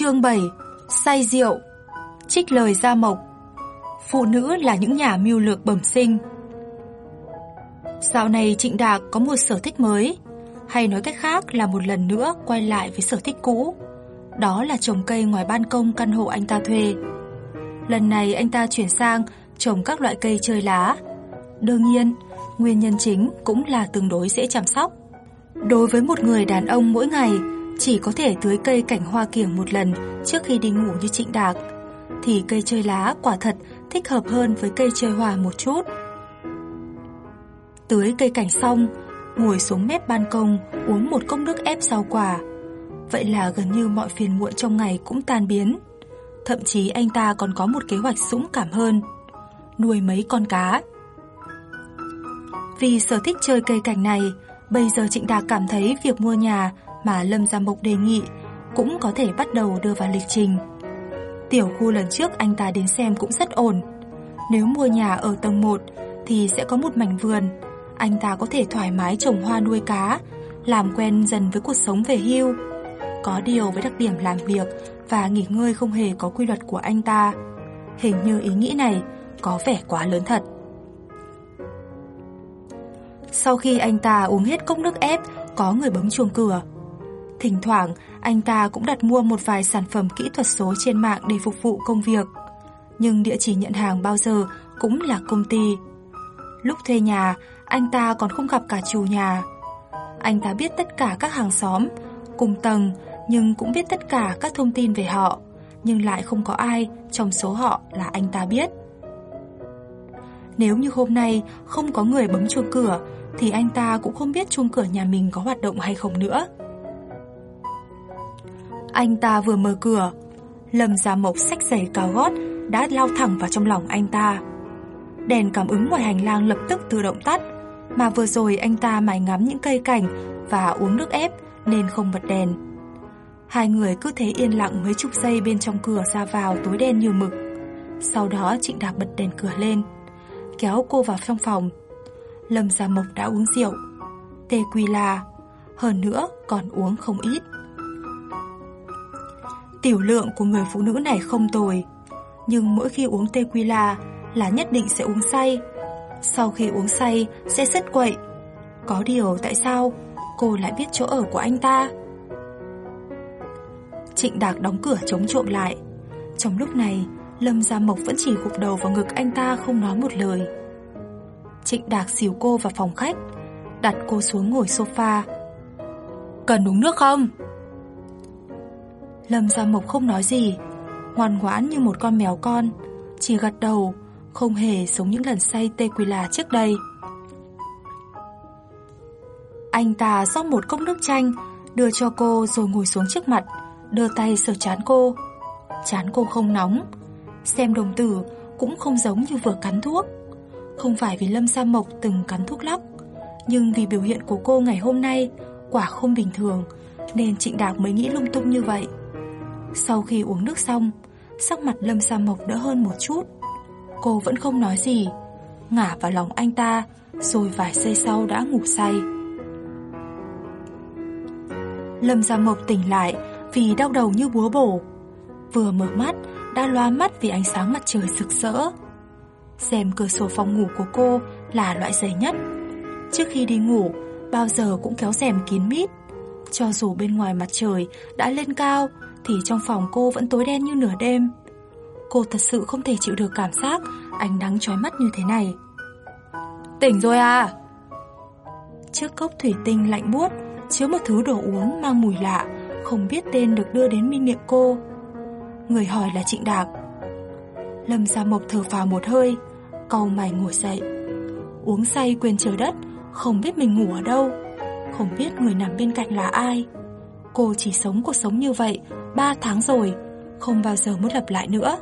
Chương 7 Say rượu Trích lời Gia Mộc Phụ nữ là những nhà mưu lược bẩm sinh. Dạo này Trịnh Đạc có một sở thích mới Hay nói cách khác là một lần nữa quay lại với sở thích cũ Đó là trồng cây ngoài ban công căn hộ anh ta thuê. Lần này anh ta chuyển sang trồng các loại cây chơi lá. Đương nhiên, nguyên nhân chính cũng là tương đối dễ chăm sóc. Đối với một người đàn ông mỗi ngày chỉ có thể tưới cây cảnh hoa kiểng một lần trước khi đi ngủ như trịnh đạc, thì cây chơi lá quả thật thích hợp hơn với cây chơi hoa một chút. Tưới cây cảnh xong, ngồi xuống mép ban công uống một cốc nước ép rau quả. Vậy là gần như mọi phiền muộn trong ngày cũng tan biến. Thậm chí anh ta còn có một kế hoạch dũng cảm hơn, nuôi mấy con cá. Vì sở thích chơi cây cảnh này, bây giờ Trịnh Đạc cảm thấy việc mua nhà mà Lâm Gia Mộc đề nghị cũng có thể bắt đầu đưa vào lịch trình. Tiểu khu lần trước anh ta đến xem cũng rất ổn. Nếu mua nhà ở tầng 1 thì sẽ có một mảnh vườn, anh ta có thể thoải mái trồng hoa nuôi cá, làm quen dần với cuộc sống về hưu. Có điều với đặc điểm làm việc và nghỉ ngơi không hề có quy luật của anh ta, hình như ý nghĩ này có vẻ quá lớn thật. Sau khi anh ta uống hết cốc nước ép, có người bấm chuông cửa. Thỉnh thoảng, anh ta cũng đặt mua một vài sản phẩm kỹ thuật số trên mạng để phục vụ công việc. Nhưng địa chỉ nhận hàng bao giờ cũng là công ty. Lúc thuê nhà, anh ta còn không gặp cả chủ nhà. Anh ta biết tất cả các hàng xóm, cùng tầng, nhưng cũng biết tất cả các thông tin về họ, nhưng lại không có ai trong số họ là anh ta biết. Nếu như hôm nay không có người bấm chuông cửa, thì anh ta cũng không biết chuông cửa nhà mình có hoạt động hay không nữa. Anh ta vừa mở cửa, Lâm Gia Mộc xách giày cao gót đã lao thẳng vào trong lòng anh ta. Đèn cảm ứng ngoài hành lang lập tức tự động tắt, mà vừa rồi anh ta mải ngắm những cây cảnh và uống nước ép nên không bật đèn. Hai người cứ thế yên lặng mấy chục giây bên trong cửa ra vào tối đen như mực. Sau đó Trịnh Đạc bật đèn cửa lên, kéo cô vào trong phòng. Lâm Gia Mộc đã uống rượu, tequila, hơn nữa còn uống không ít. Tiểu lượng của người phụ nữ này không tồi. Nhưng mỗi khi uống tequila Là nhất định sẽ uống say. Sau khi uống say, sẽ rất quậy. Có điều tại sao Cô lại biết chỗ ở của anh ta? Trịnh Đạc đóng cửa chống trộm lại. Trong lúc này, Lâm Gia Mộc vẫn chỉ gục đầu vào ngực anh ta không nói một lời. Trịnh Đạc xìu cô vào phòng khách, Đặt cô xuống ngồi sofa. Cần uống nước không? Lâm Gia Mộc không nói gì, ngoan ngoãn như một con mèo con, chỉ gật đầu, không hề giống những lần say tequila trước đây. Anh ta rót một cốc nước chanh, đưa cho cô rồi ngồi xuống trước mặt, đưa tay sờ chán cô. Chán cô không nóng, xem đồng tử cũng không giống như vừa cắn thuốc. Không phải vì Lâm Sa Mộc từng cắn thuốc lắc, nhưng vì biểu hiện của cô ngày hôm nay quả không bình thường, nên Trịnh Đạc mới nghĩ lung tung như vậy. Sau khi uống nước xong, sắc mặt Lâm Sa Mộc đỡ hơn một chút. Cô vẫn không nói gì, ngả vào lòng anh ta, rồi vài giây sau đã ngủ say. Lâm Gia Mộc tỉnh lại vì đau đầu như búa bổ. Vừa mở mắt, đã loa mắt vì ánh sáng mặt trời rực rỡ. Xem cửa sổ phòng ngủ của cô là loại dày nhất. Trước khi đi ngủ, bao giờ cũng kéo rèm kín mít. Cho dù bên ngoài mặt trời đã lên cao, thì trong phòng cô vẫn tối đen như nửa đêm. Cô thật sự không thể chịu được cảm giác ánh nắng chói mắt như thế này. Tỉnh rồi à? Chiếc cốc thủy tinh lạnh buốt chứa một thứ đồ uống mang mùi lạ, không biết tên được đưa đến miệng cô. Người hỏi là Trịnh Đạc. Lâm Gia Mộc thở phào một hơi, cau mày ngồi dậy. Uống say quên trời đất, không biết mình ngủ ở đâu, không biết người nằm bên cạnh là ai. Cô chỉ sống cuộc sống như vậy 3 tháng rồi, không bao giờ muốn lặp lại nữa.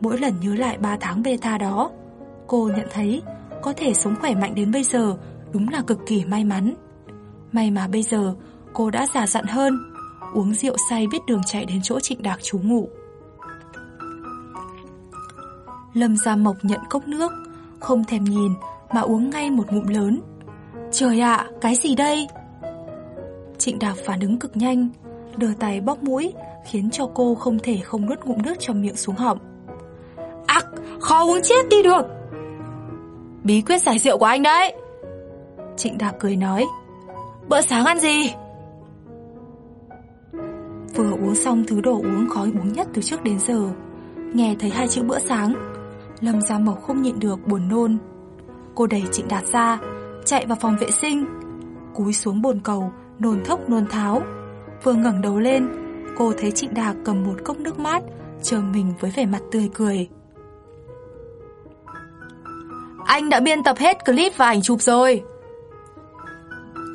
Mỗi lần nhớ lại 3 tháng beta đó, cô nhận thấy có thể sống khỏe mạnh đến bây giờ đúng là cực kỳ may mắn. May mà bây giờ cô đã già dặn hơn, uống rượu say biết đường chạy đến chỗ Trịnh Đạc trú ngủ. Lâm Gia Mộc nhận cốc nước, không thèm nhìn mà uống ngay một ngụm lớn. Trời ạ, cái gì đây? Trịnh Đạc phản ứng cực nhanh, đưa tay bóp mũi, khiến cho cô không thể không nuốt ngụm nước trong miệng xuống họng. Ác, khó uống chết đi được. Bí quyết giải rượu của anh đấy. Trịnh Đạc cười nói. Bữa sáng ăn gì? Vừa uống xong thứ đồ uống khó uống nhất từ trước đến giờ. Nghe thấy hai chữ bữa sáng, Lâm Gia Mộc không nhịn được buồn nôn. Cô đẩy Trịnh Đạt ra, chạy vào phòng vệ sinh, cúi xuống bồn cầu, nôn thốc nôn tháo. Vừa ngẩng đầu lên, cô thấy Trịnh Đạc cầm một cốc nước mát, chờ mình với vẻ mặt tươi cười. Anh đã biên tập hết clip và ảnh chụp rồi.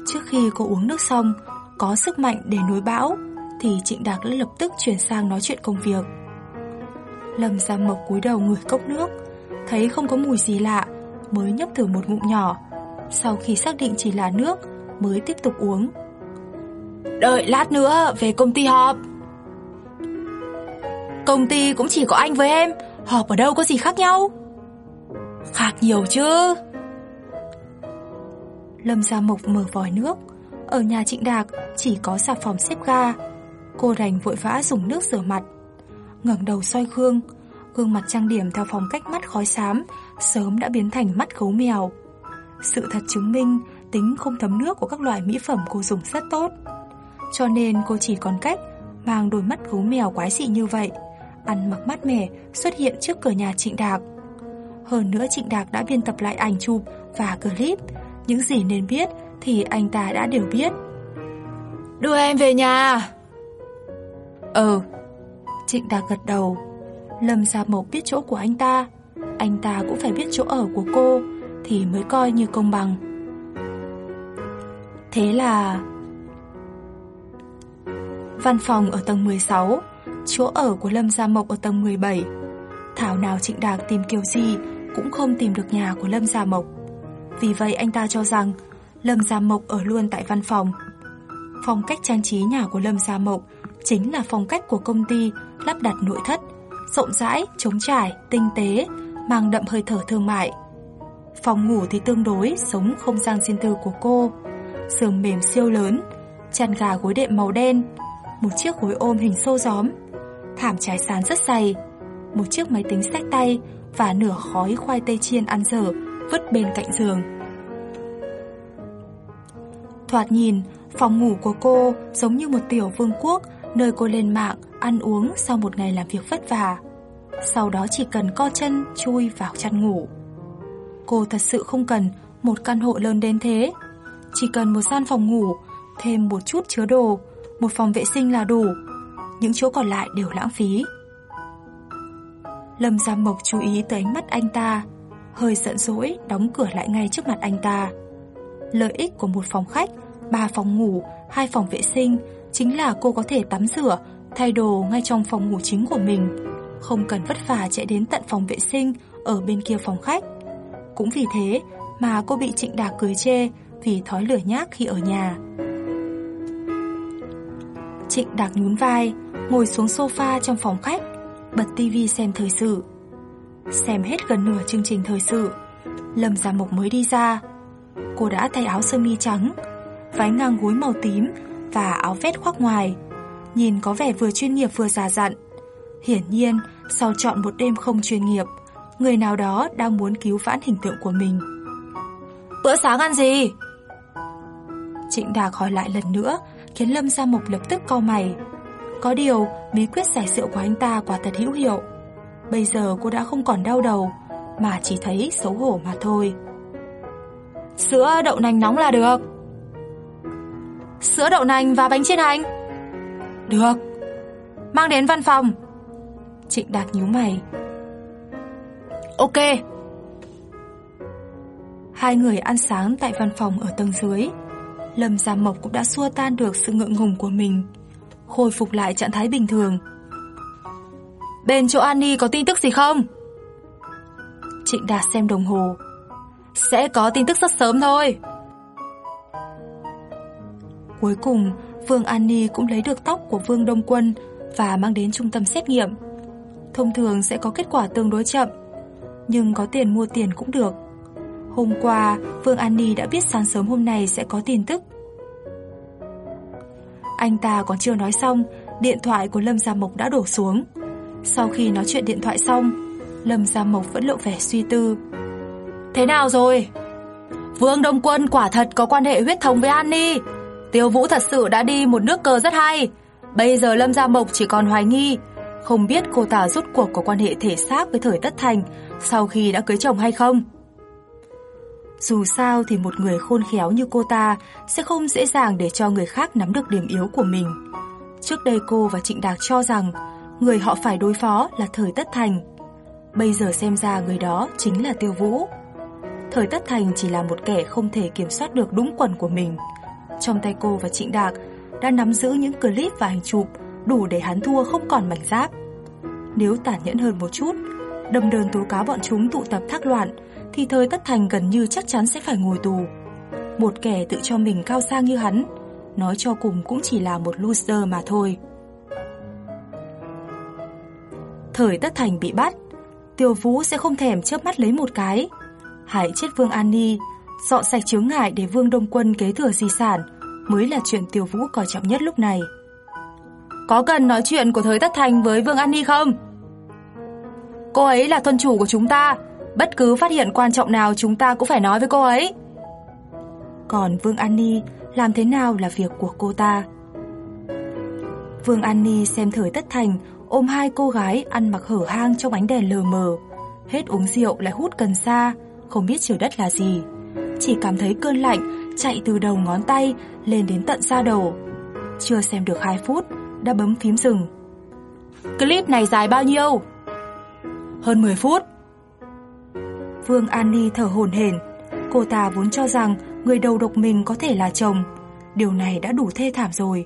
Trước khi cô uống nước xong, có sức mạnh để nối bão, thì Trịnh Đạc đã lập tức chuyển sang nói chuyện công việc. Lâm Gia Mộc cúi đầu ngửi cốc nước, thấy không có mùi gì lạ, mới nhấp thử một ngụm nhỏ. Sau khi xác định chỉ là nước, mới tiếp tục uống. Đợi lát nữa về công ty họp. Công ty cũng chỉ có anh với em, họp ở đâu có gì khác nhau? Khác nhiều chứ. Lâm Gia Mộc mở vòi nước, ở nhà Trịnh Đạc chỉ có xà phòng xếp ga. Cô đành vội vã dùng nước rửa mặt ngẩng đầu soi gương, gương mặt trang điểm theo phong cách mắt khói xám, sớm đã biến thành mắt gấu mèo. Sự thật chứng minh tính không thấm nước của các loại mỹ phẩm cô dùng rất tốt. Cho nên cô chỉ còn cách mang đôi mắt gấu mèo quái dị như vậy, ăn mặc mát mẻ xuất hiện trước cửa nhà Trịnh Đạc. Hơn nữa Trịnh Đạc đã biên tập lại ảnh chụp và clip, những gì nên biết thì anh ta đã đều biết. Đưa em về nhà. Ừ, Trịnh Đạc gật đầu Lâm Gia Mộc biết chỗ của anh ta Anh ta cũng phải biết chỗ ở của cô Thì mới coi như công bằng Thế là Văn phòng ở tầng 16 Chỗ ở của Lâm Gia Mộc ở tầng 17 Thảo nào Trịnh Đạc tìm kiểu gì Cũng không tìm được nhà của Lâm Gia Mộc. Vì vậy anh ta cho rằng Lâm Gia Mộc ở luôn tại văn phòng. Phong cách trang trí nhà của Lâm Gia Mộc chính là phong cách của công ty lắp đặt nội thất, rộng rãi, trống trải, tinh tế, mang đậm hơi thở thương mại. Phòng ngủ thì tương đối sống không gian riêng tư của cô, giường mềm siêu lớn, chăn gà gối đệm màu đen, một chiếc gối ôm hình xô gióm, thảm trải sàn rất dày, một chiếc máy tính sách tay và nửa khói khoai tây chiên ăn dở vứt bên cạnh giường. Thoạt nhìn, phòng ngủ của cô giống như một tiểu vương quốc nơi cô lên mạng, ăn uống sau một ngày làm việc vất vả. Sau đó chỉ cần co chân chui vào chăn ngủ. Cô thật sự không cần một căn hộ lớn đến thế. Chỉ cần một gian phòng ngủ, thêm một chút chứa đồ, một phòng vệ sinh là đủ. Những chỗ còn lại đều lãng phí. Lâm Gia Mộc chú ý tới ánh mắt anh ta, hơi giận dỗi đóng cửa lại ngay trước mặt anh ta. Lợi ích của một phòng khách, ba phòng ngủ, hai phòng vệ sinh chính là cô có thể tắm rửa, thay đồ ngay trong phòng ngủ chính của mình, không cần vất vả chạy đến tận phòng vệ sinh ở bên kia phòng khách. Cũng vì thế mà cô bị Trịnh Đạc cười chê vì thói lửa nhác khi ở nhà. Trịnh Đạc nhún vai, ngồi xuống sofa trong phòng khách, bật tivi xem thời sự. Xem hết gần nửa chương trình thời sự, Lâm Gia Mộc mới đi ra. Cô đã thay áo sơ mi trắng, váy ngang gối màu tím và áo vest khoác ngoài, nhìn có vẻ vừa chuyên nghiệp vừa già dặn. Hiển nhiên, sau chọn một đêm không chuyên nghiệp, người nào đó đang muốn cứu vãn hình tượng của mình. Bữa sáng ăn gì? Trịnh Đạc hỏi lại lần nữa, khiến Lâm Gia Mộc lập tức cau mày. Có điều, bí quyết giải rượu của anh ta quả thật hữu hiệu. Bây giờ cô đã không còn đau đầu, mà chỉ thấy xấu hổ mà thôi. Sữa đậu nành nóng là được. Sữa đậu nành và bánh chiên hành Được Mang đến văn phòng Trịnh Đạt nhíu mày Ok Hai người ăn sáng tại văn phòng ở tầng dưới Lâm Gia Mộc cũng đã xua tan được sự ngượng ngùng của mình, khôi phục lại trạng thái bình thường. Bên chỗ Annie có tin tức gì không? Trịnh Đạt xem đồng hồ. Sẽ có tin tức rất sớm thôi. Cuối cùng, Vương Annie cũng lấy được tóc của Vương Đông Quân và mang đến trung tâm xét nghiệm. Thông thường sẽ có kết quả tương đối chậm, nhưng có tiền mua tiền cũng được. Hôm qua, Vương An Ni đã biết sáng sớm hôm nay sẽ có tin tức. Anh ta còn chưa nói xong, điện thoại của Lâm Gia Mộc đã đổ xuống. Sau khi nói chuyện điện thoại xong, Lâm Gia Mộc vẫn lộ vẻ suy tư. Thế nào rồi? Vương Đông Quân quả thật có quan hệ huyết thống với An Ni. Tiêu Vũ thật sự đã đi một nước cờ rất hay. Bây giờ Lâm Gia Mộc chỉ còn hoài nghi, không biết cô ta rút cuộc có quan hệ thể xác với thời Tất Thành sau khi đã cưới chồng hay không. Dù sao thì một người khôn khéo như cô ta sẽ không dễ dàng để cho người khác nắm được điểm yếu của mình. Trước đây cô và Trịnh Đạc cho rằng người họ phải đối phó là thời Tất Thành. Bây giờ xem ra người đó chính là Tiêu Vũ. Thời Tất Thành chỉ là một kẻ không thể kiểm soát được đúng quần của mình. Trong tay cô và Trịnh Đạc đã nắm giữ những clip và hình chụp đủ để hắn thua không còn mảnh giáp. Nếu tàn nhẫn hơn một chút, đâm đơn tố cáo bọn chúng tụ tập thác loạn, thì thời Tất Thành gần như chắc chắn sẽ phải ngồi tù. Một kẻ tự cho mình cao sang như hắn, nói cho cùng cũng chỉ là một loser mà thôi. Thời Tất Thành bị bắt, Tiêu Vũ sẽ không thèm chớp mắt lấy một cái. Hãy chết Vương An Ni, dọn sạch chướng ngại để Vương Đông Quân kế thừa di sản mới là chuyện Tiêu Vũ coi trọng nhất lúc này. Có cần nói chuyện của Thời Tất Thành với Vương An Ni không? Cô ấy là thuần chủ của chúng ta, bất cứ phát hiện quan trọng nào chúng ta cũng phải nói với cô ấy. Còn Vương An Ni làm thế nào là việc của cô ta. Vương An Ni xem Thời Tất Thành ôm hai cô gái ăn mặc hở hang trong ánh đèn lờ mờ, hết uống rượu lại hút cần sa, không biết trời đất là gì. Chỉ cảm thấy cơn lạnh chạy từ đầu ngón tay lên đến tận da đầu. Chưa xem được 2 phút, đã bấm phím dừng. Clip này dài bao nhiêu? Hơn 10 phút. Vương An Ni thở hổn hển, cô ta vốn cho rằng người đầu độc mình có thể là chồng, điều này đã đủ thê thảm rồi.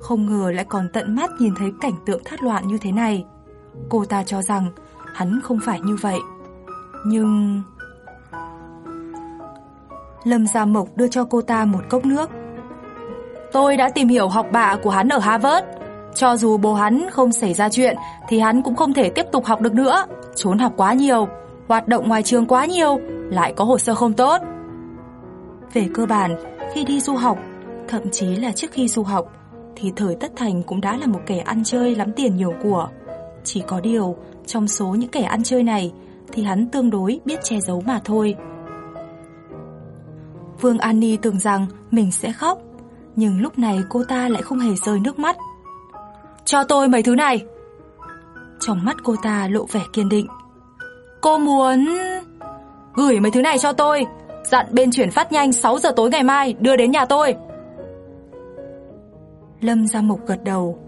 Không ngờ lại còn tận mắt nhìn thấy cảnh tượng thất loạn như thế này. Cô ta cho rằng hắn không phải như vậy. Nhưng... Lâm Gia Mộc đưa cho cô ta một cốc nước. Tôi đã tìm hiểu học bạ của hắn ở Harvard. Cho dù bố hắn không xảy ra chuyện thì hắn cũng không thể tiếp tục học được nữa. Trốn học quá nhiều, hoạt động ngoài trường quá nhiều, lại có hồ sơ không tốt. Về cơ bản, khi đi du học, thậm chí là trước khi du học, thì thời Tất Thành cũng đã là một kẻ ăn chơi lắm tiền nhiều của. Chỉ có điều, trong số những kẻ ăn chơi này, thì hắn tương đối biết che giấu mà thôi. Vương An Ni tưởng rằng mình sẽ khóc, nhưng lúc này cô ta lại không hề rơi nước mắt. Cho tôi mấy thứ này. Trong mắt cô ta lộ vẻ kiên định. Cô muốn... Gửi mấy thứ này cho tôi, dặn bên chuyển phát nhanh 6 giờ tối ngày mai đưa đến nhà tôi. Lâm Gia Mộc gật đầu.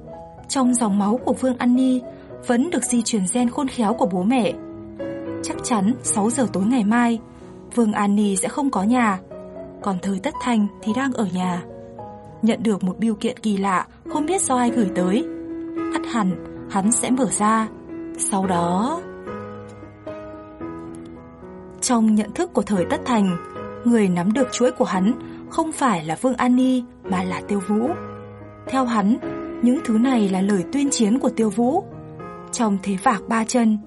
Trong dòng máu của Vương An Ni vẫn được di chuyển gen khôn khéo của bố mẹ. Chắc chắn 6 giờ tối ngày mai, Vương An Ni sẽ không có nhà, còn thời Tất Thành thì đang ở nhà. Nhận được một biêu kiện kỳ lạ không biết do ai gửi tới. thắt hẳn hắn sẽ mở ra. Sau đó... Trong nhận thức của thời Tất Thành, người nắm được chuỗi của hắn không phải là Vương An Ni mà là Tiêu Vũ. Theo hắn, những thứ này là lời tuyên chiến của Tiêu Vũ. Trong thế vạc ba chân,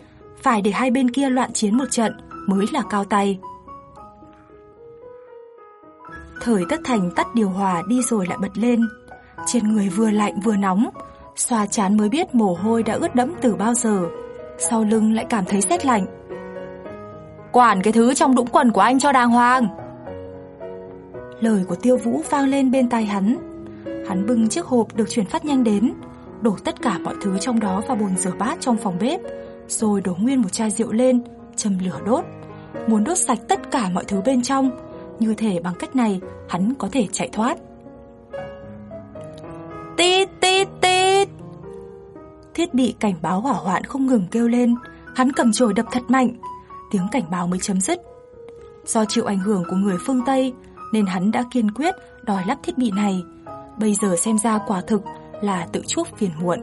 phải để hai bên kia loạn chiến một trận mới là cao tay. Thời Tất Thành tắt điều hòa đi rồi lại bật lên. Trên người vừa lạnh vừa nóng, xoa chán mới biết mồ hôi đã ướt đẫm từ bao giờ. Sau lưng lại cảm thấy rét lạnh. Quản cái thứ trong đũng quần của anh cho đàng hoàng. Lời của Tiêu Vũ vang lên bên tai hắn. Hắn bưng chiếc hộp được chuyển phát nhanh đến, đổ tất cả mọi thứ trong đó vào bồn rửa bát trong phòng bếp, rồi đổ nguyên một chai rượu lên, châm lửa đốt. Muốn đốt sạch tất cả mọi thứ bên trong, như thể bằng cách này hắn có thể chạy thoát. Tít tít tít. Thiết bị cảnh báo hỏa hoạn không ngừng kêu lên, hắn cầm chổi đập thật mạnh, tiếng cảnh báo mới chấm dứt. Do chịu ảnh hưởng của người phương Tây nên hắn đã kiên quyết đòi lắp thiết bị này. Bây giờ xem ra quả thực là tự chuốc phiền muộn.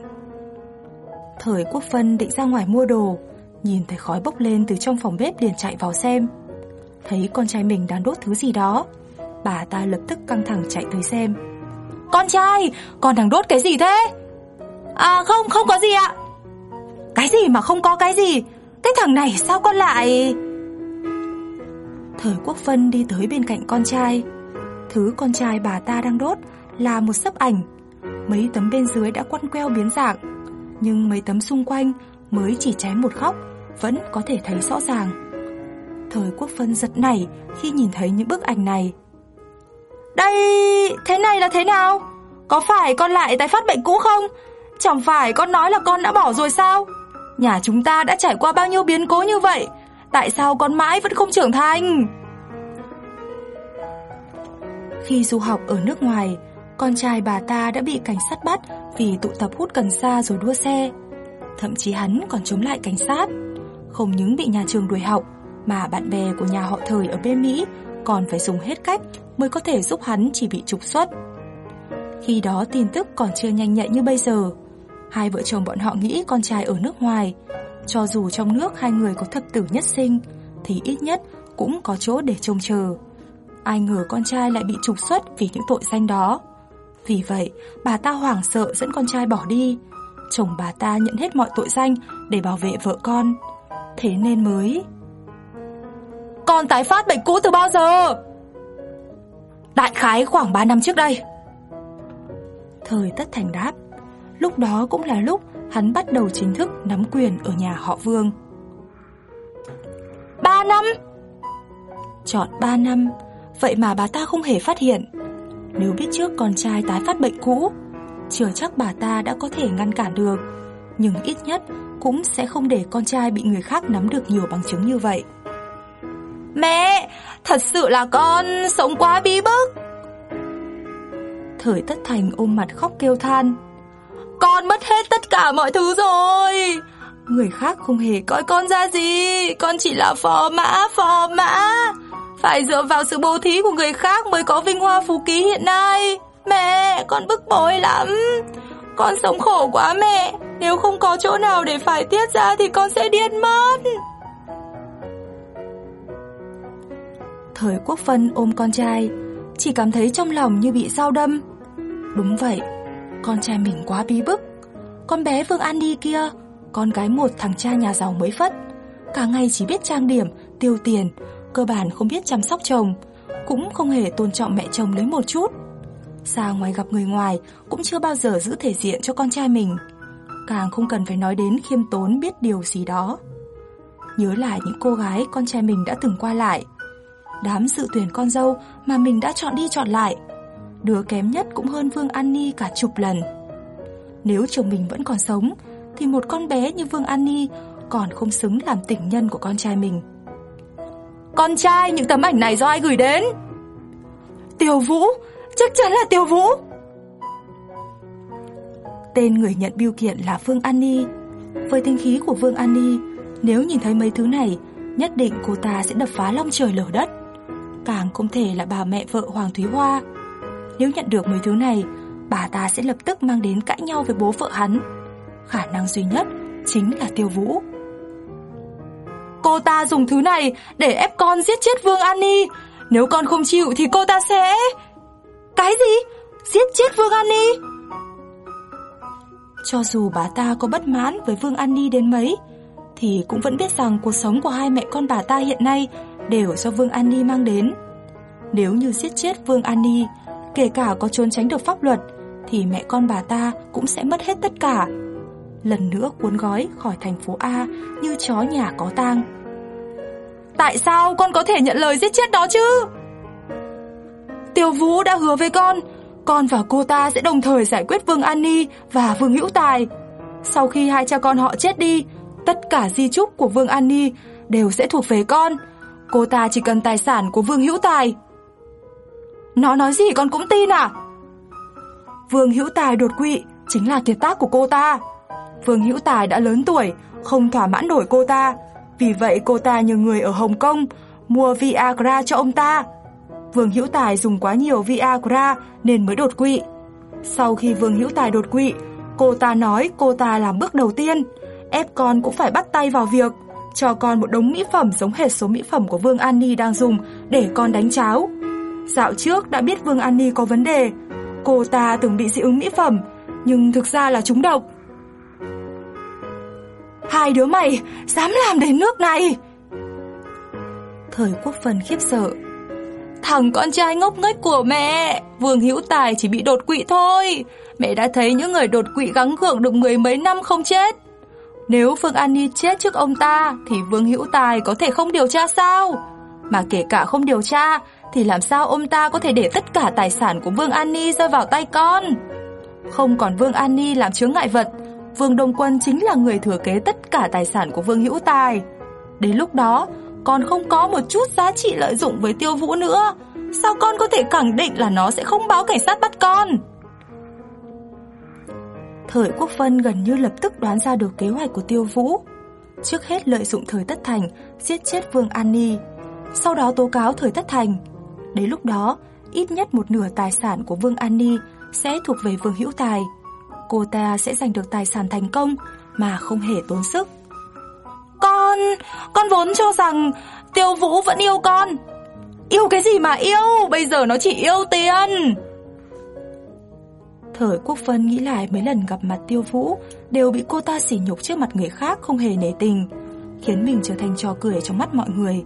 Thời Quốc Phân định ra ngoài mua đồ, nhìn thấy khói bốc lên từ trong phòng bếp liền chạy vào xem. Thấy con trai mình đang đốt thứ gì đó, bà ta lập tức căng thẳng chạy tới xem. Con trai, con đang đốt cái gì thế? À không, không có gì ạ. Cái gì mà không có cái gì? Cái thằng này sao con lại... Thời Quốc Phân đi tới bên cạnh con trai. Thứ con trai bà ta đang đốt là một sấp ảnh. Mấy tấm bên dưới đã quăn queo biến dạng, nhưng mấy tấm xung quanh mới chỉ cháy một góc, vẫn có thể thấy rõ ràng. Thời Quốc Phân giật nảy khi nhìn thấy những bức ảnh này. Đây, thế này là thế nào? Có phải con lại tái phát bệnh cũ không? Chẳng phải con nói là con đã bỏ rồi sao? Nhà chúng ta đã trải qua bao nhiêu biến cố như vậy? Tại sao con mãi vẫn không trưởng thành? Khi du học ở nước ngoài, Con trai bà ta đã bị cảnh sát bắt Vì tụ tập hút cần sa rồi đua xe. Thậm chí hắn còn chống lại cảnh sát. Không những bị nhà trường đuổi học, Mà bạn bè của nhà họ thời ở bên Mỹ Còn phải dùng hết cách Mới có thể giúp hắn chỉ bị trục xuất. Khi đó tin tức còn chưa nhanh nhạy như bây giờ Hai vợ chồng bọn họ nghĩ con trai ở nước ngoài. Cho dù trong nước hai người có thập tử nhất sinh, Thì ít nhất cũng có chỗ để trông chờ. Ai ngờ con trai lại bị trục xuất vì những tội danh đó. Vì vậy, bà ta hoảng sợ dẫn con trai bỏ đi. Chồng bà ta nhận hết mọi tội danh để bảo vệ vợ con. Thế nên mới Con tái phát bệnh cũ từ bao giờ? Đại khái khoảng 3 năm trước đây. Thời tất thành đáp Lúc đó cũng là lúc hắn bắt đầu chính thức nắm quyền ở nhà họ Vương. Ba năm? Chọn ba năm, vậy mà bà ta không hề phát hiện. Nếu biết trước con trai tái phát bệnh cũ, chưa chắc bà ta đã có thể ngăn cản được. Nhưng ít nhất cũng sẽ không để con trai bị người khác nắm được nhiều bằng chứng như vậy. Mẹ, thật sự là con sống quá bí bức. Thời tất thành ôm mặt khóc kêu than. Con mất hết tất cả mọi thứ rồi. Người khác không hề coi con ra gì. Con chỉ là phò mã, phò mã. Phải dựa vào sự bố thí của người khác Mới có vinh hoa phú ký hiện nay. Mẹ, con bức bối lắm. Con sống khổ quá mẹ. Nếu không có chỗ nào để phải tiết ra Thì con sẽ điên mất. Thời Quốc Phân ôm con trai Chỉ cảm thấy trong lòng như bị dao đâm. Đúng vậy con trai mình quá bí bức. Con bé Vương An đi kia Con gái một thằng cha nhà giàu mới phất. Cả ngày chỉ biết trang điểm, tiêu tiền Cơ bản không biết chăm sóc chồng Cũng không hề tôn trọng mẹ chồng lấy một chút. Xa ngoài gặp người ngoài Cũng chưa bao giờ giữ thể diện cho con trai mình. Càng không cần phải nói đến khiêm tốn biết điều gì đó. Nhớ lại những cô gái con trai mình đã từng qua lại. Đám dự tuyển con dâu mà mình đã chọn đi chọn lại đứa kém nhất cũng hơn Vương An Ni cả chục lần. Nếu chồng mình vẫn còn sống, thì một con bé như Vương An Ni còn không xứng làm tình nhân của con trai mình. Con trai, những tấm ảnh này do ai gửi đến? Tiểu Vũ, chắc chắn là Tiểu Vũ. Tên người nhận biêu kiện là Vương An Ni. Với tinh khí của Vương An Ni, nếu nhìn thấy mấy thứ này, nhất định cô ta sẽ đập phá long trời lở đất. Càng không thể là bà mẹ vợ Hoàng Thúy Hoa nếu nhận được mấy thứ này, bà ta sẽ lập tức mang đến cãi nhau với bố vợ hắn. Khả năng duy nhất chính là Tiêu Vũ. Cô ta dùng thứ này để ép con giết chết Vương An Ni. Nếu con không chịu thì cô ta sẽ... Cái gì? Giết chết Vương An Ni? Cho dù bà ta có bất mãn với Vương An Ni đến mấy, thì cũng vẫn biết rằng cuộc sống của hai mẹ con bà ta hiện nay đều do Vương An Ni mang đến. Nếu như giết chết Vương An Ni, Kể cả có trốn tránh được pháp luật, Thì mẹ con bà ta cũng sẽ mất hết tất cả. Lần nữa cuốn gói khỏi thành phố A Như chó nhà có tang. Tại sao con có thể nhận lời giết chết đó chứ? Tiêu Vũ đã hứa với con Con và cô ta sẽ đồng thời giải quyết Vương An Ni Và Vương Hữu Tài. Sau khi hai cha con họ chết đi, Tất cả di chúc của Vương An Ni Đều sẽ thuộc về con. Cô ta chỉ cần tài sản của Vương Hữu Tài nó nói gì con cũng tin à? Vương Hữu Tài đột quỵ chính là kiệt tác của cô ta. Vương Hữu Tài đã lớn tuổi, không thỏa mãn nổi cô ta. Vì vậy cô ta nhờ người ở Hồng Kông mua Viagra cho ông ta. Vương Hữu Tài dùng quá nhiều Viagra nên mới đột quỵ. Sau khi Vương Hữu Tài đột quỵ, cô ta nói cô ta làm bước đầu tiên, ép con cũng phải bắt tay vào việc, cho con một đống mỹ phẩm giống hệt số mỹ phẩm của Vương An Ni đang dùng để con đánh cháo. Dạo trước đã biết Vương An Ni có vấn đề, cô ta từng bị dị ứng mỹ phẩm, nhưng thực ra là trúng độc. Hai đứa mày dám làm đến nước này! Thời Quốc phần khiếp sợ. Thằng con trai ngốc nghếch của mẹ, Vương Hữu Tài chỉ bị đột quỵ thôi. Mẹ đã thấy những người đột quỵ gắng gượng được mười mấy năm không chết. Nếu Phương An Ni chết trước ông ta thì Vương Hữu Tài có thể không điều tra sao? Mà kể cả không điều tra thì làm sao ông ta có thể để tất cả tài sản của Vương An Ni rơi vào tay con? Không còn Vương An Ni làm chướng ngại vật, Vương Đông Quân chính là người thừa kế tất cả tài sản của Vương Hữu Tài. Đến lúc đó, con không có một chút giá trị lợi dụng với Tiêu Vũ nữa. Sao con có thể khẳng định là nó sẽ không báo cảnh sát bắt con? Thời Quốc Vân gần như lập tức đoán ra được kế hoạch của Tiêu Vũ. Trước hết lợi dụng thời Tất Thành giết chết Vương An Ni, sau đó tố cáo thời Tất Thành. Đến lúc đó, ít nhất một nửa tài sản của Vương An Ni sẽ thuộc về Vương Hữu Tài. Cô ta sẽ giành được tài sản thành công mà không hề tốn sức. Con, con vốn cho rằng Tiêu Vũ vẫn yêu con. Yêu cái gì mà yêu, bây giờ nó chỉ yêu tiền. Thời Quốc Vân nghĩ lại mấy lần gặp mặt Tiêu Vũ đều bị cô ta sỉ nhục trước mặt người khác không hề nể tình, khiến mình trở thành trò cười trong mắt mọi người.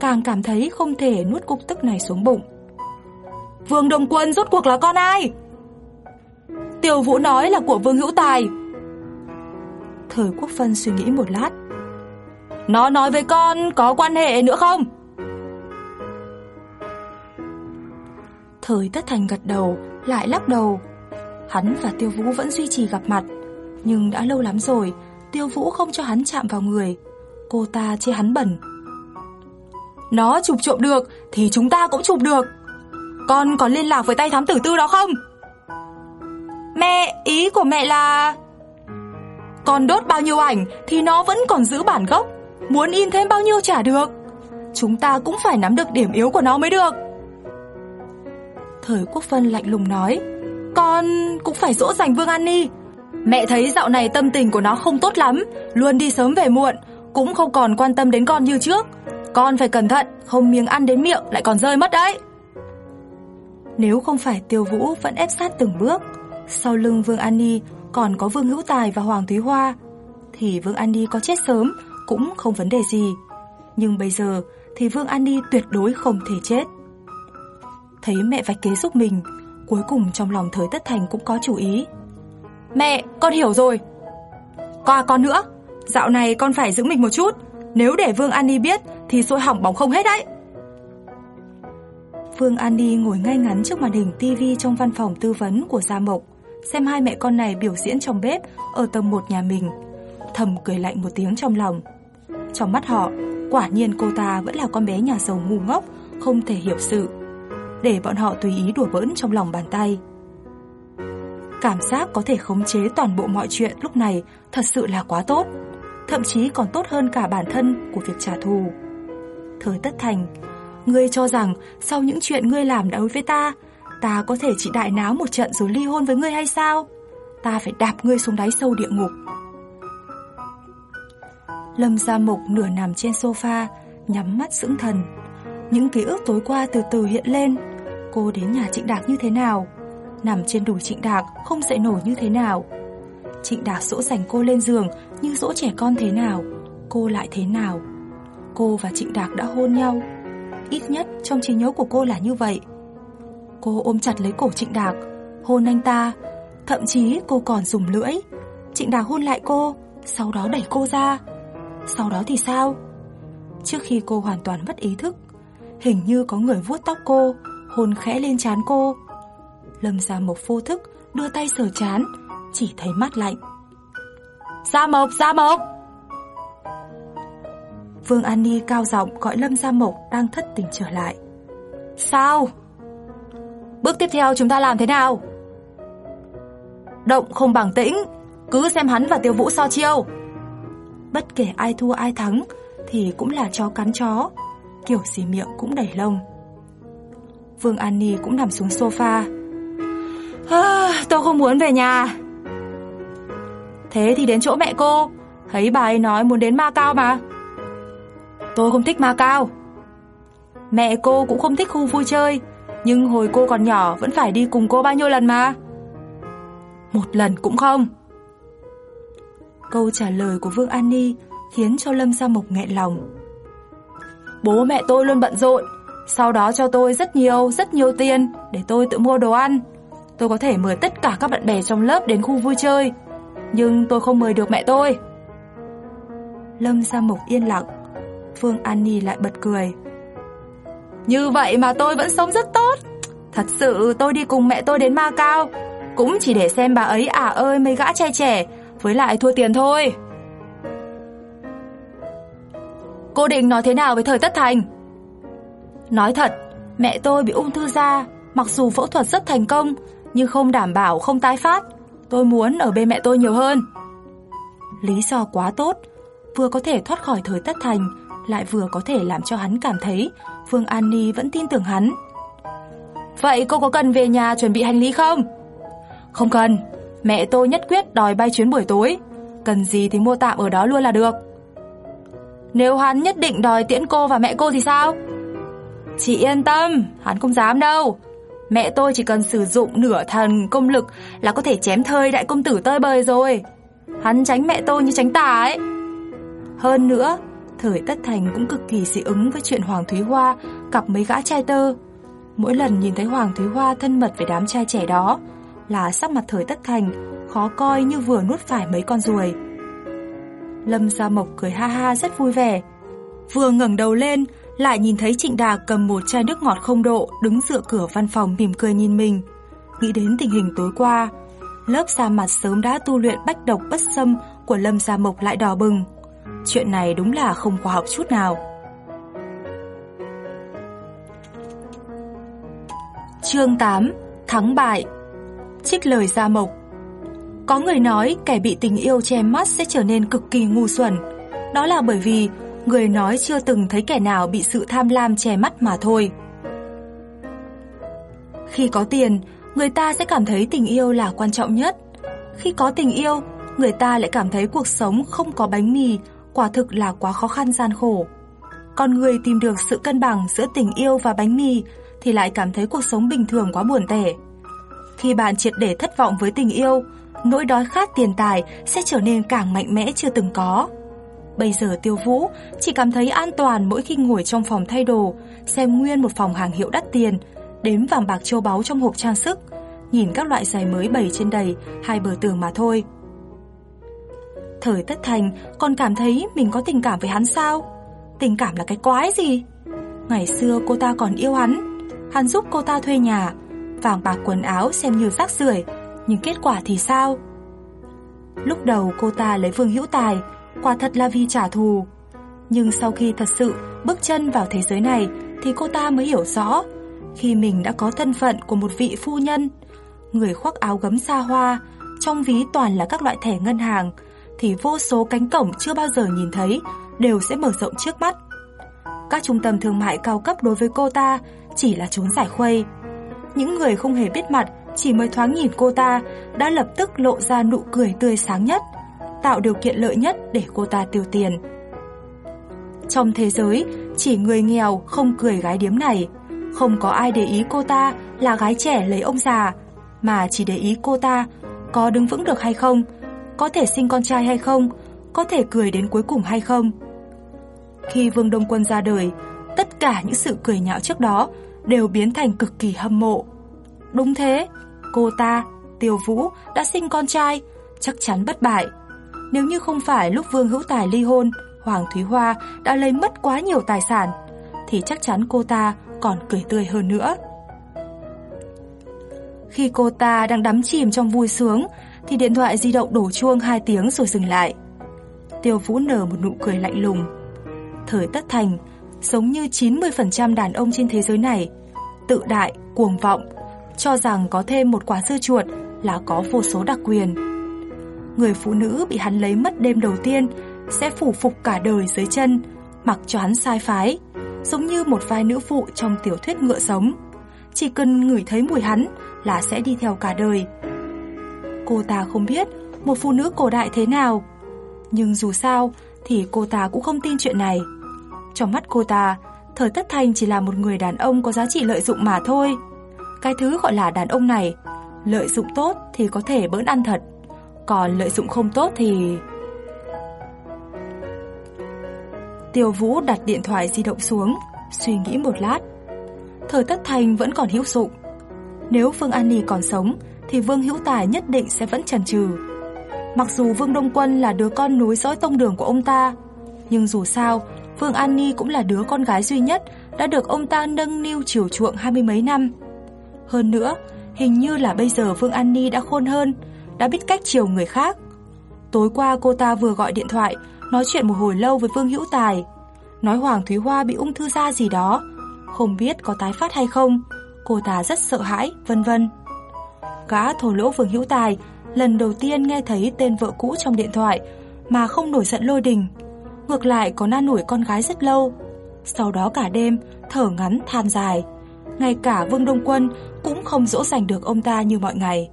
Càng cảm thấy không thể nuốt cục tức này xuống bụng. Vương Đồng Quân rốt cuộc là con ai? Tiêu Vũ nói là của Vương Hữu Tài. Thời Quốc Phân suy nghĩ một lát. Nó nói với con có quan hệ nữa không? Thời Tất Thành gật đầu, lại lắc đầu, Hắn và Tiêu Vũ vẫn duy trì gặp mặt, nhưng đã lâu lắm rồi, Tiêu Vũ không cho hắn chạm vào người. Cô ta chê hắn bẩn. Nó chụp trộm được thì chúng ta cũng chụp được. Con còn liên lạc với tay thám tử tư đó không? Mẹ, ý của mẹ là... Con đốt bao nhiêu ảnh thì nó vẫn còn giữ bản gốc. Muốn in thêm bao nhiêu trả được. Chúng ta cũng phải nắm được điểm yếu của nó mới được. Thời Quốc Vân lạnh lùng nói. Con cũng phải dỗ dành Vương An Ni. Mẹ thấy dạo này tâm tình của nó không tốt lắm, luôn đi sớm về muộn, cũng không còn quan tâm đến con như trước. Con phải cẩn thận, không miếng ăn đến miệng lại còn rơi mất đấy. Nếu không phải Tiêu Vũ vẫn ép sát từng bước, sau lưng Vương An Ni còn có Vương Hữu Tài và Hoàng Thúy Hoa, thì Vương An Ni có chết sớm cũng không vấn đề gì. Nhưng bây giờ thì Vương An Ni tuyệt đối không thể chết. Thấy mẹ vạch kế giúp mình, Cuối cùng trong lòng thời tất thành cũng có chủ ý Mẹ, con hiểu rồi Qua con nữa Dạo này con phải giữ mình một chút nếu để Vương An Ni biết Thì sôi hỏng bóng không hết đấy. Vương An Ni ngồi ngay ngắn trước màn hình tivi trong văn phòng tư vấn của Gia Mộc Xem hai mẹ con này biểu diễn trong bếp Ở tầng 1 nhà mình. Thầm cười lạnh một tiếng trong lòng. Trong mắt họ Quả nhiên cô ta vẫn là con bé nhà giàu ngu ngốc Không thể hiểu sự. Để bọn họ tùy ý đùa bỡn trong lòng bàn tay. Cảm giác có thể khống chế toàn bộ mọi chuyện lúc này thật sự là quá tốt, thậm chí còn tốt hơn cả bản thân của việc trả thù. Thời tất thành, ngươi cho rằng sau những chuyện ngươi làm đối với ta, ta có thể chỉ đại náo một trận rồi ly hôn với ngươi hay sao? Ta phải đạp ngươi xuống đáy sâu địa ngục. Lâm Gia Mục nửa nằm trên sofa, nhắm mắt sững thần. Những ký ức tối qua từ từ hiện lên, cô đến nhà Trịnh Đạc như thế nào, nằm trên đùi Trịnh Đạc không dậy nổi như thế nào. Trịnh Đạc dỗ dành cô lên giường như dỗ trẻ con thế nào, cô lại thế nào. Cô và Trịnh Đạc đã hôn nhau, ít nhất trong trí nhớ của cô là như vậy. Cô ôm chặt lấy cổ Trịnh Đạc, hôn anh ta, thậm chí cô còn dùng lưỡi. Trịnh Đạc hôn lại cô, sau đó đẩy cô ra. Sau đó thì sao? Trước khi cô hoàn toàn mất ý thức, hình như có người vuốt tóc cô, hôn khẽ lên trán cô. Lâm Gia Mộc vô thức đưa tay sờ chán, chỉ thấy mắt lạnh. Gia Mộc, Gia Mộc! Vương An Ni cao giọng gọi Lâm Gia Mộc đang thất tình trở lại. Sao? Bước tiếp theo chúng ta làm thế nào? Động không bằng tĩnh, cứ xem hắn và Tiêu Vũ so chiêu. Bất kể ai thua ai thắng thì cũng là chó cắn chó, kiểu gì miệng cũng đầy lông. Vương An Ni cũng nằm xuống sofa. À, tôi không muốn về nhà. Thế thì đến chỗ mẹ cô, thấy bà ấy nói muốn đến Ma Cao mà. Tôi không thích Ma Cao. Mẹ cô cũng không thích khu vui chơi, nhưng hồi cô còn nhỏ vẫn phải đi cùng cô bao nhiêu lần mà. Một lần cũng không. Câu trả lời của Vương An Ni khiến cho Lâm Gia Mộc nghẹn lòng. Bố mẹ tôi luôn bận rộn, sau đó cho tôi rất nhiều, rất nhiều tiền để tôi tự mua đồ ăn. Tôi có thể mời tất cả các bạn bè trong lớp đến khu vui chơi, nhưng tôi không mời được mẹ tôi. Lâm Gia Mộc yên lặng, Phương An Nhi lại bật cười. Như vậy mà tôi vẫn sống rất tốt. Thật sự tôi đi cùng mẹ tôi đến Ma Cao, cũng chỉ để xem bà ấy à ơi mấy gã trai trẻ, với lại thua tiền thôi. Cô định nói thế nào với thời Tất Thành? Nói thật, mẹ tôi bị ung thư da, mặc dù phẫu thuật rất thành công, nhưng không đảm bảo không tái phát. Tôi muốn ở bên mẹ tôi nhiều hơn. Lý do quá tốt, vừa có thể thoát khỏi thời Tất Thành, lại vừa có thể làm cho hắn cảm thấy Phương An Ni vẫn tin tưởng hắn. Vậy cô có cần về nhà chuẩn bị hành lý không? Không cần, mẹ tôi nhất quyết đòi bay chuyến buổi tối. Cần gì thì mua tạm ở đó luôn là được. Nếu hắn nhất định đòi tiễn cô và mẹ cô thì sao? Chị yên tâm, hắn không dám đâu. Mẹ tôi chỉ cần sử dụng nửa thần công lực là có thể chém thơi đại công tử tơi bời rồi. Hắn tránh mẹ tôi như tránh tà ấy. Hơn nữa, thời Tất Thành cũng cực kỳ dị ứng với chuyện Hoàng Thúy Hoa cặp mấy gã trai tơ. Mỗi lần nhìn thấy Hoàng Thúy Hoa thân mật với đám trai trẻ đó, là sắc mặt thời Tất Thành khó coi như vừa nuốt phải mấy con ruồi. Lâm Gia Mộc cười ha ha rất vui vẻ. Vừa ngẩng đầu lên, lại nhìn thấy Trịnh Đà cầm một chai nước ngọt không độ đứng dựa cửa văn phòng mỉm cười nhìn mình. Nghĩ đến tình hình tối qua, lớp da mặt sớm đã tu luyện bách độc bất xâm của Lâm Gia Mộc lại đỏ bừng. Chuyện này đúng là không khoa học chút nào. Chương 8 Thắng bại Trích lời Gia Mộc Có người nói kẻ bị tình yêu che mắt sẽ trở nên cực kỳ ngu xuẩn. Đó là bởi vì người nói chưa từng thấy kẻ nào bị sự tham lam che mắt mà thôi. Khi có tiền, người ta sẽ cảm thấy tình yêu là quan trọng nhất. Khi có tình yêu, người ta lại cảm thấy cuộc sống không có bánh mì, quả thực là quá khó khăn gian khổ. Còn người tìm được sự cân bằng giữa tình yêu và bánh mì thì lại cảm thấy cuộc sống bình thường quá buồn tẻ. Khi bạn triệt để thất vọng với tình yêu, nỗi đói khát tiền tài sẽ trở nên càng mạnh mẽ chưa từng có. Bây giờ Tiêu Vũ chỉ cảm thấy an toàn mỗi khi ngồi trong phòng thay đồ, xem nguyên một phòng hàng hiệu đắt tiền, đếm vàng bạc châu báu trong hộp trang sức, nhìn các loại giày mới bày trên đầy hai bờ tường mà thôi. Thời Tất Thành còn cảm thấy mình có tình cảm với hắn sao? Tình cảm là cái quái gì? Ngày xưa cô ta còn yêu hắn, hắn giúp cô ta thuê nhà, vàng bạc quần áo xem như rác rưởi, nhưng kết quả thì sao? Lúc đầu cô ta lấy Vương Hữu Tài, quả thật là vì trả thù. Nhưng sau khi thật sự bước chân vào thế giới này thì cô ta mới hiểu rõ, khi mình đã có thân phận của một vị phu nhân, người khoác áo gấm xa hoa, trong ví toàn là các loại thẻ ngân hàng, thì vô số cánh cổng chưa bao giờ nhìn thấy đều sẽ mở rộng trước mắt. Các trung tâm thương mại cao cấp đối với cô ta chỉ là trốn giải khuây. Những người không hề biết mặt chỉ mới thoáng nhìn cô ta đã lập tức lộ ra nụ cười tươi sáng nhất, tạo điều kiện lợi nhất để cô ta tiêu tiền. Trong thế giới, chỉ người nghèo không cười gái điếm này, không có ai để ý cô ta là gái trẻ lấy ông già, mà chỉ để ý cô ta có đứng vững được hay không, có thể sinh con trai hay không, có thể cười đến cuối cùng hay không. Khi Vương Đông Quân ra đời, tất cả những sự cười nhạo trước đó đều biến thành cực kỳ hâm mộ. Đúng thế, cô ta, Tiêu Vũ đã sinh con trai, chắc chắn bất bại. Nếu như không phải lúc Vương Hữu Tài ly hôn, Hoàng Thúy Hoa đã lấy mất quá nhiều tài sản, thì chắc chắn cô ta còn cười tươi hơn nữa. Khi cô ta đang đắm chìm trong vui sướng, thì điện thoại di động đổ chuông 2 tiếng rồi dừng lại. Tiêu Vũ nở một nụ cười lạnh lùng. Thời Tất Thành, giống như 90% đàn ông trên thế giới này, tự đại, cuồng vọng, cho rằng có thêm một quả dưa chuột là có vô số đặc quyền. Người phụ nữ bị hắn lấy mất đêm đầu tiên sẽ phủ phục cả đời dưới chân, mặc cho hắn sai phái, giống như một vai nữ phụ trong tiểu thuyết ngựa sống. chỉ cần ngửi thấy mùi hắn là sẽ đi theo cả đời. Cô ta không biết một phụ nữ cổ đại thế nào, nhưng dù sao thì cô ta cũng không tin chuyện này. Trong mắt cô ta, Thời Tất Thành chỉ là một người đàn ông có giá trị lợi dụng mà thôi. Cái thứ gọi là đàn ông này, lợi dụng tốt thì có thể bỡn ăn thật, còn lợi dụng không tốt thì... Tiêu Vũ đặt điện thoại di động xuống, suy nghĩ một lát. Thời Tất Thành vẫn còn hữu dụng. Nếu Vương An Nhi còn sống, thì Vương Hữu Tài nhất định sẽ vẫn chần chừ. Mặc dù Vương Đông Quân là đứa con nối dõi tông đường của ông ta, nhưng dù sao, Vương An Nhi cũng là đứa con gái duy nhất đã được ông ta nâng niu chiều chuộng hai mươi mấy năm. Hơn nữa, hình như là bây giờ Vương An Nhi đã khôn hơn, đã biết cách chiều người khác. Tối qua cô ta vừa gọi điện thoại, nói chuyện một hồi lâu với Vương Hữu Tài. Nói Hoàng Thúy Hoa bị ung thư da gì đó, không biết có tái phát hay không. Cô ta rất sợ hãi, vân vân. Gã thổ lỗ Vương Hữu Tài lần đầu tiên nghe thấy tên vợ cũ trong điện thoại mà không nổi giận lôi đình. Ngược lại có na nổi con gái rất lâu. Sau đó cả đêm, thở ngắn than dài. Ngay cả Vương Đông Quân cũng không dỗ dành được ông ta như mọi ngày.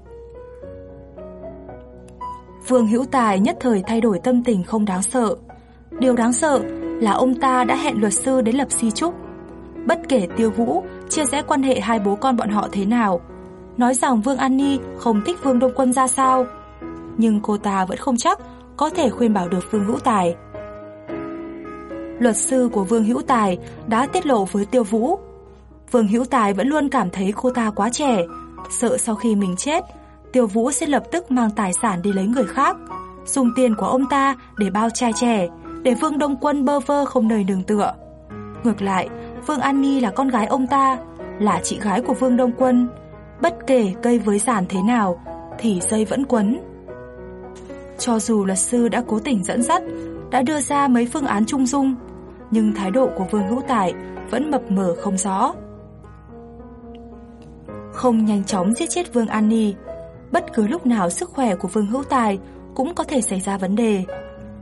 Vương Hữu Tài nhất thời thay đổi tâm tình không đáng sợ. Điều đáng sợ là ông ta đã hẹn luật sư đến lập di chúc. Bất kể Tiêu Vũ chia sẻ quan hệ hai bố con bọn họ thế nào, nói rằng Vương An Ni không thích Vương Đông Quân ra sao. Nhưng cô ta vẫn không chắc có thể khuyên bảo được Vương Hữu Tài. Luật sư của Vương Hữu Tài đã tiết lộ với Tiêu Vũ. Vương Hữu Tài vẫn luôn cảm thấy cô ta quá trẻ, sợ sau khi mình chết, Tiêu Vũ sẽ lập tức mang tài sản đi lấy người khác, dùng tiền của ông ta để bao trai trẻ, để Vương Đông Quân bơ vơ không nơi nương tựa. Ngược lại, Vương An Ni là con gái ông ta, là chị gái của Vương Đông Quân. Bất kể cây với giản thế nào, thì dây vẫn quấn. Cho dù luật sư đã cố tình dẫn dắt, đã đưa ra mấy phương án trung dung, nhưng thái độ của Vương Hữu Tài vẫn mập mờ không rõ. Không nhanh chóng giết chết Vương An Ni, bất cứ lúc nào sức khỏe của Vương Hữu Tài cũng có thể xảy ra vấn đề.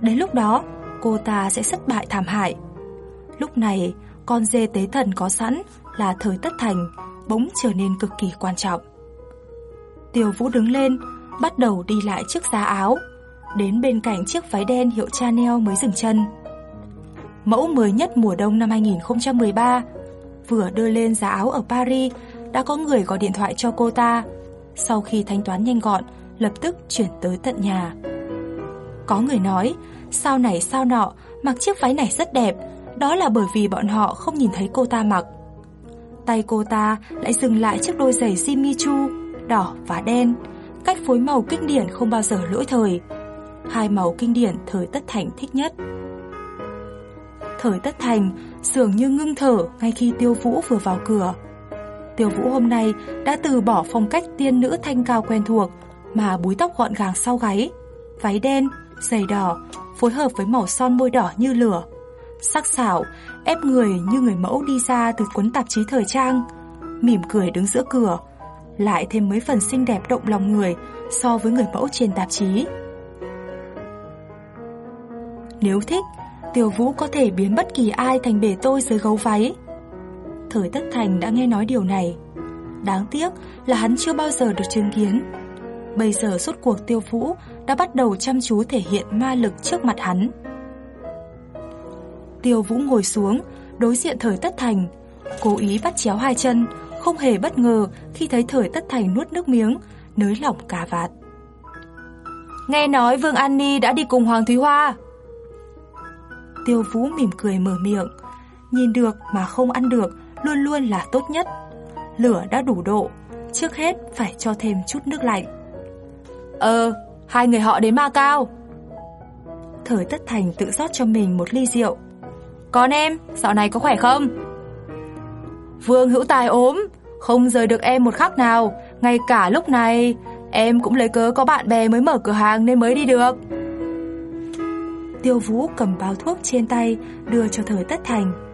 Đến lúc đó, cô ta sẽ thất bại thảm hại. Lúc này, con dê tế thần có sẵn là thời tất thành, bỗng trở nên cực kỳ quan trọng. Tiêu Vũ đứng lên, bắt đầu đi lại chiếc giá áo, đến bên cạnh chiếc váy đen hiệu Chanel mới dừng chân. Mẫu mới nhất mùa đông năm 2013, vừa đưa lên giá áo ở Paris, đã có người gọi điện thoại cho cô ta. Sau khi thanh toán nhanh gọn, lập tức chuyển tới tận nhà. Có người nói, sao này sao nọ, mặc chiếc váy này rất đẹp, đó là bởi vì bọn họ không nhìn thấy cô ta mặc. Tay cô ta lại dừng lại chiếc đôi giày Jimmy Choo, đỏ và đen, cách phối màu kinh điển không bao giờ lỗi thời. Hai màu kinh điển thời Tất Thành thích nhất. Thời Tất Thành dường như ngưng thở ngay khi Tiêu Vũ vừa vào cửa. Tiêu Vũ hôm nay đã từ bỏ phong cách tiên nữ thanh cao quen thuộc mà búi tóc gọn gàng sau gáy, váy đen, giày đỏ, phối hợp với màu son môi đỏ như lửa. Sắc sảo, ép người như người mẫu đi ra từ cuốn tạp chí thời trang, mỉm cười đứng giữa cửa, lại thêm mấy phần xinh đẹp động lòng người so với người mẫu trên tạp chí. Nếu thích, Tiêu Vũ có thể biến bất kỳ ai thành bể tôi dưới gấu váy. Thời Tất Thành đã nghe nói điều này. Đáng tiếc là hắn chưa bao giờ được chứng kiến. Bây giờ suốt cuộc Tiêu Vũ đã bắt đầu chăm chú thể hiện ma lực trước mặt hắn. Tiêu Vũ ngồi xuống, đối diện Thời Tất Thành, cố ý bắt chéo hai chân, không hề bất ngờ khi thấy Thời Tất Thành nuốt nước miếng, nới lỏng cà vạt. Nghe nói Vương An Ni đã đi cùng Hoàng Thúy Hoa. Tiêu Vũ mỉm cười mở miệng, nhìn được mà không ăn được luôn luôn là tốt nhất. Lửa đã đủ độ, trước hết phải cho thêm chút nước lạnh. Ờ, hai người họ đến Ma Cao. Thời Tất Thành tự rót cho mình một ly rượu. Con em, dạo này có khỏe không? Vương Hữu Tài ốm, không rời được em một khắc nào, ngay cả lúc này em cũng lấy cớ có bạn bè mới mở cửa hàng nên mới đi được. Tiêu Vũ cầm bao thuốc trên tay đưa cho Thời Tất Thành.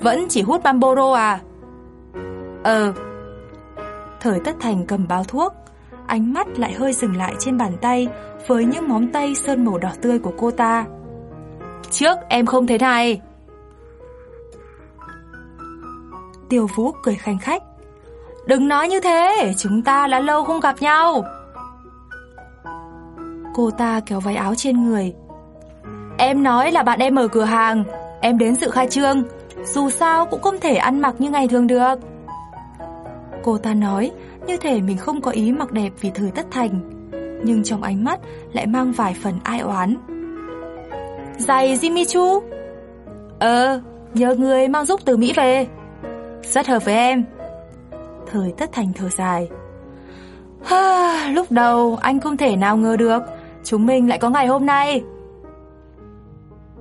Vẫn chỉ hút Bamboro à? Ờ. Thời Tất Thành cầm bao thuốc, ánh mắt lại hơi dừng lại trên bàn tay với những móng tay sơn màu đỏ tươi của cô ta. Trước em không thấy này. Tiêu Vũ cười khanh khách. đừng nói như thế, chúng ta đã lâu không gặp nhau. Cô ta kéo váy áo trên người. Em nói là bạn em mở cửa hàng, em đến sự khai trương, dù sao cũng không thể ăn mặc như ngày thường được. Cô ta nói như thể mình không có ý mặc đẹp vì thời tất thành, nhưng trong ánh mắt lại mang vài phần ai oán. Giày Jimmy Chu? Ờ, nhờ người mang giúp từ Mỹ về. Rất hợp với em. Thời tất thành thở dài. Lúc đầu anh không thể nào ngờ được chúng mình lại có ngày hôm nay.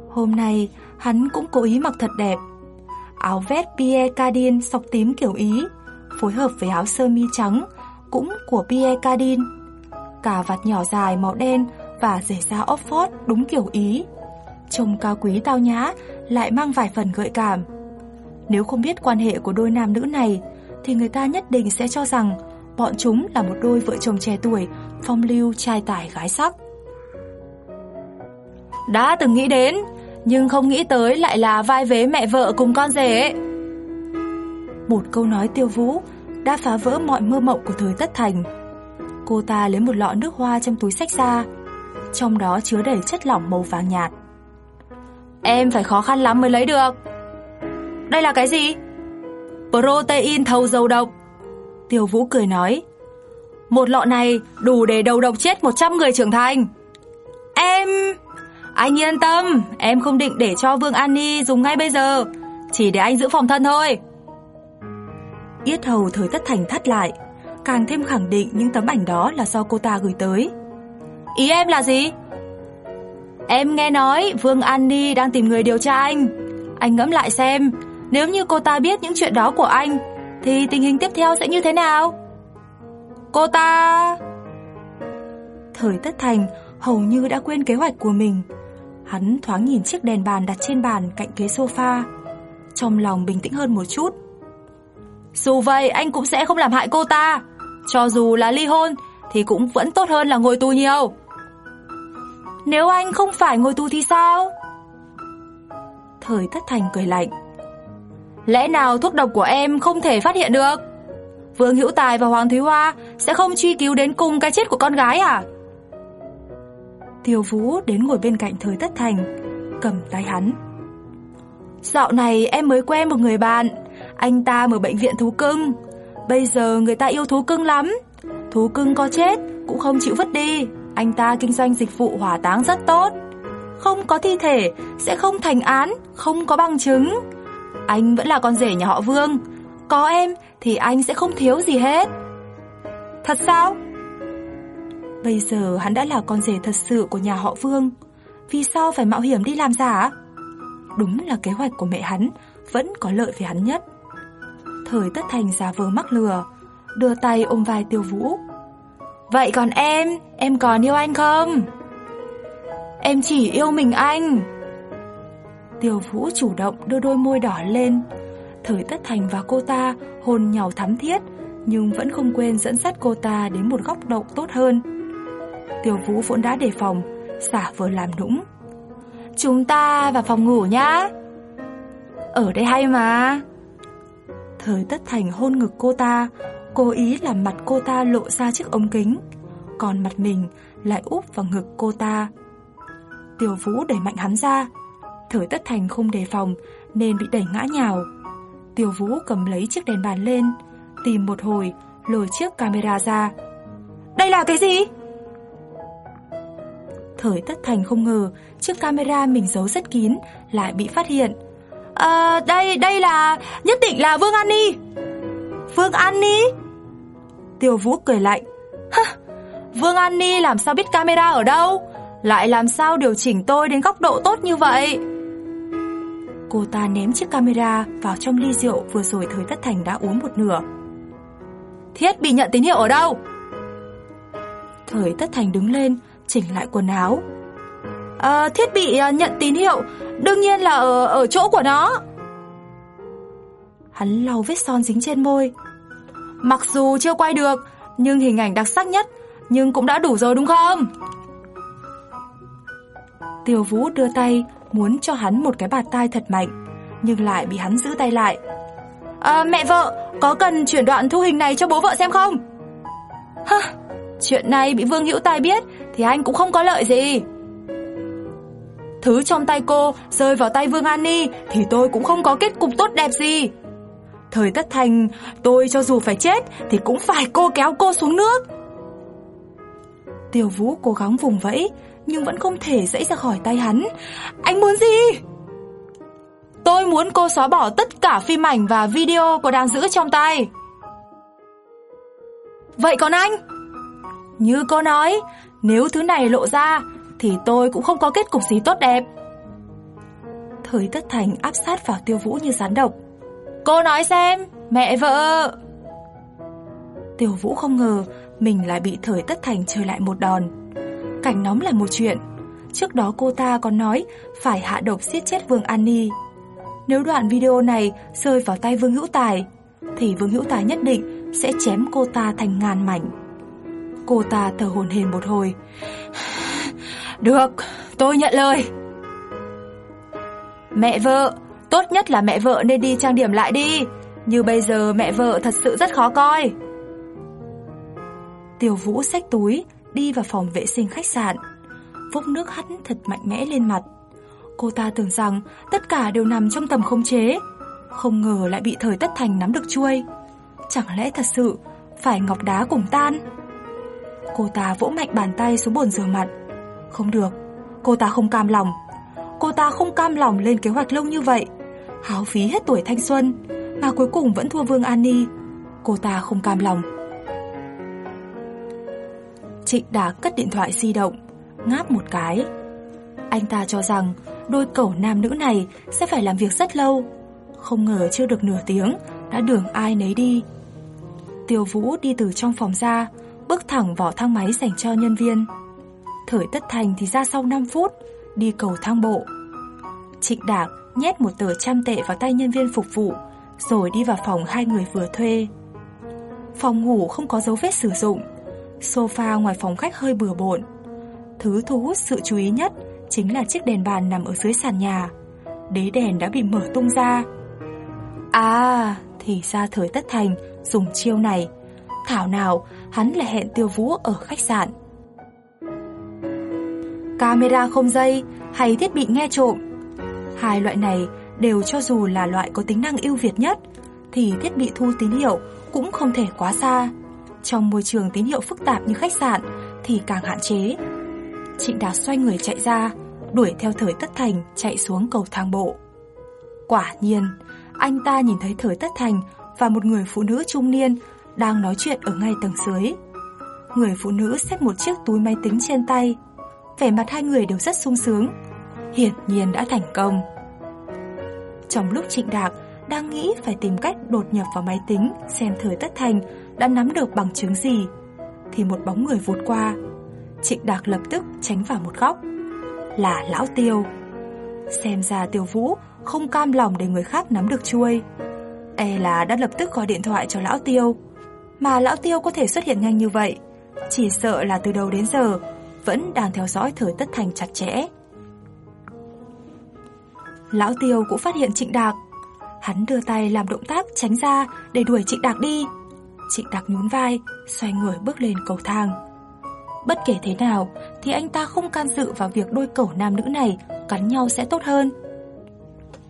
Hôm nay, hắn cũng cố ý mặc thật đẹp. Áo vest Pierre Cardin sọc tím kiểu Ý, phối hợp với áo sơ mi trắng, cũng của Pierre Cardin. Cả vạt nhỏ dài màu đen và rể da Oxford đúng kiểu Ý. Trông cao quý tao nhã, lại mang vài phần gợi cảm. Nếu không biết quan hệ của đôi nam nữ này, thì người ta nhất định sẽ cho rằng bọn chúng là một đôi vợ chồng trẻ tuổi, phong lưu trai tài gái sắc. Đã từng nghĩ đến, nhưng không nghĩ tới lại là vai vế mẹ vợ cùng con rể. Một câu nói tiêu vũ đã phá vỡ mọi mơ mộng của thời tất thành. Cô ta lấy một lọ nước hoa trong túi sách ra, trong đó chứa đầy chất lỏng màu vàng nhạt. Em phải khó khăn lắm mới lấy được. Đây là cái gì? Protein thầu dầu độc. Tiêu Vũ cười nói. Một lọ này đủ để đầu độc chết 100 người trưởng thành. Em... Anh yên tâm, em không định để cho Vương An Ni dùng ngay bây giờ, chỉ để anh giữ phòng thân thôi. Yết hầu thời tất thành thắt lại, càng thêm khẳng định những tấm ảnh đó là do cô ta gửi tới. Ý em là gì? Em nghe nói Vương An Ni đang tìm người điều tra anh. Anh ngẫm lại xem, nếu như cô ta biết những chuyện đó của anh, thì tình hình tiếp theo sẽ như thế nào? Cô ta... Thời tất thành hầu như đã quên kế hoạch của mình. Hắn thoáng nhìn chiếc đèn bàn đặt trên bàn cạnh ghế sofa. Trong lòng bình tĩnh hơn một chút. Dù vậy anh cũng sẽ không làm hại cô ta. Cho dù là ly hôn thì cũng vẫn tốt hơn là ngồi tù nhiều. Nếu anh không phải ngồi tù thì sao? Thời thất thành cười lạnh. Lẽ nào thuốc độc của em không thể phát hiện được? Vương Hữu Tài và Hoàng Thúy Hoa sẽ không truy cứu đến cùng cái chết của con gái à? Tiêu Vũ đến ngồi bên cạnh Thời Tất Thành, cầm tay hắn. Dạo này em mới quen một người bạn, anh ta mở bệnh viện thú cưng. Bây giờ người ta yêu thú cưng lắm. Thú cưng có chết cũng không chịu vứt đi. Anh ta kinh doanh dịch vụ hỏa táng rất tốt. Không có thi thể sẽ không thành án, không có bằng chứng. Anh vẫn là con rể nhà họ Vương. Có em thì anh sẽ không thiếu gì hết. Thật sao? Bây giờ hắn đã là con rể thật sự của nhà họ Vương. Vì sao phải mạo hiểm đi làm giả? Đúng là kế hoạch của mẹ hắn Vẫn có lợi với hắn nhất. Thời tất thành giả vờ mắc lừa, Đưa tay ôm vai tiêu vũ. Vậy còn em Em còn yêu anh không? Em chỉ yêu mình anh. Tiêu vũ chủ động đưa đôi môi đỏ lên. Thời tất thành và cô ta hôn nhau thắm thiết, Nhưng vẫn không quên dẫn dắt cô ta đến một góc độ tốt hơn. Tiêu Vũ vốn đã đề phòng, xả vừa làm nũng. Chúng ta vào phòng ngủ nhá. Ở đây hay mà. Thời tất thành hôn ngực cô ta, cố ý làm mặt cô ta lộ ra chiếc ống kính, còn mặt mình lại úp vào ngực cô ta. Tiêu Vũ đẩy mạnh hắn ra, thời tất thành không đề phòng nên bị đẩy ngã nhào. Tiêu Vũ cầm lấy chiếc đèn bàn lên, tìm một hồi, lôi chiếc camera ra. Đây là cái gì? Thời tất thành không ngờ chiếc camera mình giấu rất kín lại bị phát hiện. À, đây, đây là... nhất định là Vương An Ni. Vương An Ni? Tiêu Vũ cười lạnh. Hả? Vương An Ni làm sao biết camera ở đâu? Lại làm sao điều chỉnh tôi đến góc độ tốt như vậy? Cô ta ném chiếc camera vào trong ly rượu vừa rồi Thời Tất Thành đã uống một nửa. Thiết bị nhận tín hiệu ở đâu? Thời Tất Thành đứng lên, chỉnh lại quần áo. À, thiết bị ờ, nhận tín hiệu đương nhiên là ở ở chỗ của nó. Hắn lau vết son dính trên môi. Mặc dù chưa quay được, nhưng hình ảnh đặc sắc nhất, nhưng cũng đã đủ rồi đúng không? Tiêu Vũ đưa tay muốn cho hắn một cái bạt tai thật mạnh, nhưng lại bị hắn giữ tay lại. à, Mẹ vợ, có cần chuyển đoạn thu hình này cho bố vợ xem không? Hả, chuyện này bị Vương Hữu Tài biết thì anh cũng không có lợi gì. Thứ trong tay cô rơi vào tay Vương An Ni thì tôi cũng không có kết cục tốt đẹp gì. Thời tất thành, tôi cho dù phải chết thì cũng phải cô kéo cô xuống nước. Tiêu Vũ cố gắng vùng vẫy, nhưng vẫn không thể dãy ra khỏi tay hắn. Anh muốn gì? Tôi muốn cô xóa bỏ tất cả phim ảnh và video cô đang giữ trong tay. Vậy còn anh? Như cô nói, nếu thứ này lộ ra thì tôi cũng không có kết cục gì tốt đẹp. Thời Tất Thành áp sát vào Tiêu Vũ như rắn độc. Cô nói xem, mẹ vợ. Tiêu Vũ không ngờ mình lại bị Thời Tất Thành chơi lại một đòn. Cảnh nóng là một chuyện. Trước đó cô ta còn nói phải hạ độc giết chết Vương An Ni. Nếu đoạn video này rơi vào tay Vương Hữu Tài, thì Vương Hữu Tài nhất định sẽ chém cô ta thành ngàn mảnh. Cô ta thở hồn hển một hồi. Được, tôi nhận lời. Mẹ vợ, tốt nhất là mẹ vợ nên đi trang điểm lại đi. Như bây giờ mẹ vợ thật sự rất khó coi. Tiểu Vũ xách túi, đi vào phòng vệ sinh khách sạn. Vốc nước hắt thật mạnh mẽ lên mặt. Cô ta tưởng rằng tất cả đều nằm trong tầm khống chế. Không ngờ lại bị thời tất thành nắm được chuôi. Chẳng lẽ thật sự phải ngọc đá cùng tan? Cô ta vỗ mạnh bàn tay xuống bồn rửa mặt. Không được, cô ta không cam lòng. Cô ta không cam lòng lên kế hoạch lâu như vậy. Háo phí hết tuổi thanh xuân, mà cuối cùng vẫn thua Vương An Ni. Cô ta không cam lòng. Trịnh đã cất điện thoại di động, ngáp một cái. Anh ta cho rằng đôi cẩu nam nữ này sẽ phải làm việc rất lâu. Không ngờ chưa được nửa tiếng, đã đường ai nấy đi. Tiêu Vũ đi từ trong phòng ra, bước thẳng vào thang máy dành cho nhân viên. Thời Tất Thành thì ra sau 5 phút, đi cầu thang bộ. Trịnh Đạc nhét một tờ trăm tệ vào tay nhân viên phục vụ, rồi đi vào phòng hai người vừa thuê. Phòng ngủ không có dấu vết sử dụng, sofa ngoài phòng khách hơi bừa bộn. Thứ thu hút sự chú ý nhất chính là chiếc đèn bàn nằm ở dưới sàn nhà. Đế đèn đã bị mở tung ra. À, thì ra thời Tất Thành dùng chiêu này. Thảo nào hắn lại hẹn Tiêu Vũ ở khách sạn. Camera không dây hay thiết bị nghe trộm. Hai loại này đều cho dù là loại có tính năng ưu việt nhất thì thiết bị thu tín hiệu cũng không thể quá xa. Trong môi trường tín hiệu phức tạp như khách sạn thì càng hạn chế. Trịnh Đạt xoay người chạy ra, đuổi theo thời Tất Thành chạy xuống cầu thang bộ. Quả nhiên, anh ta nhìn thấy thời Tất Thành và một người phụ nữ trung niên đang nói chuyện ở ngay tầng dưới. Người phụ nữ xách một chiếc túi máy tính trên tay. Vẻ mặt hai người đều rất sung sướng. Hiển nhiên đã thành công. Trong lúc Trịnh Đạc đang nghĩ phải tìm cách đột nhập vào máy tính xem thời Tất Thành đã nắm được bằng chứng gì, thì một bóng người vụt qua. Trịnh Đạc lập tức tránh vào một góc. Là Lão Tiêu. Xem ra Tiêu Vũ không cam lòng để người khác nắm được chuôi. E là đã lập tức gọi điện thoại cho Lão Tiêu. Mà Lão Tiêu có thể xuất hiện nhanh như vậy, chỉ sợ là từ đầu đến giờ vẫn đang theo dõi thời Tất Thành chặt chẽ. Lão Tiêu cũng phát hiện Trịnh Đạc. Hắn đưa tay làm động tác tránh ra để đuổi Trịnh Đạc đi. Trịnh Đạc nhún vai, xoay người bước lên cầu thang. Bất kể thế nào thì anh ta không can dự vào việc đôi cẩu nam nữ này cắn nhau sẽ tốt hơn.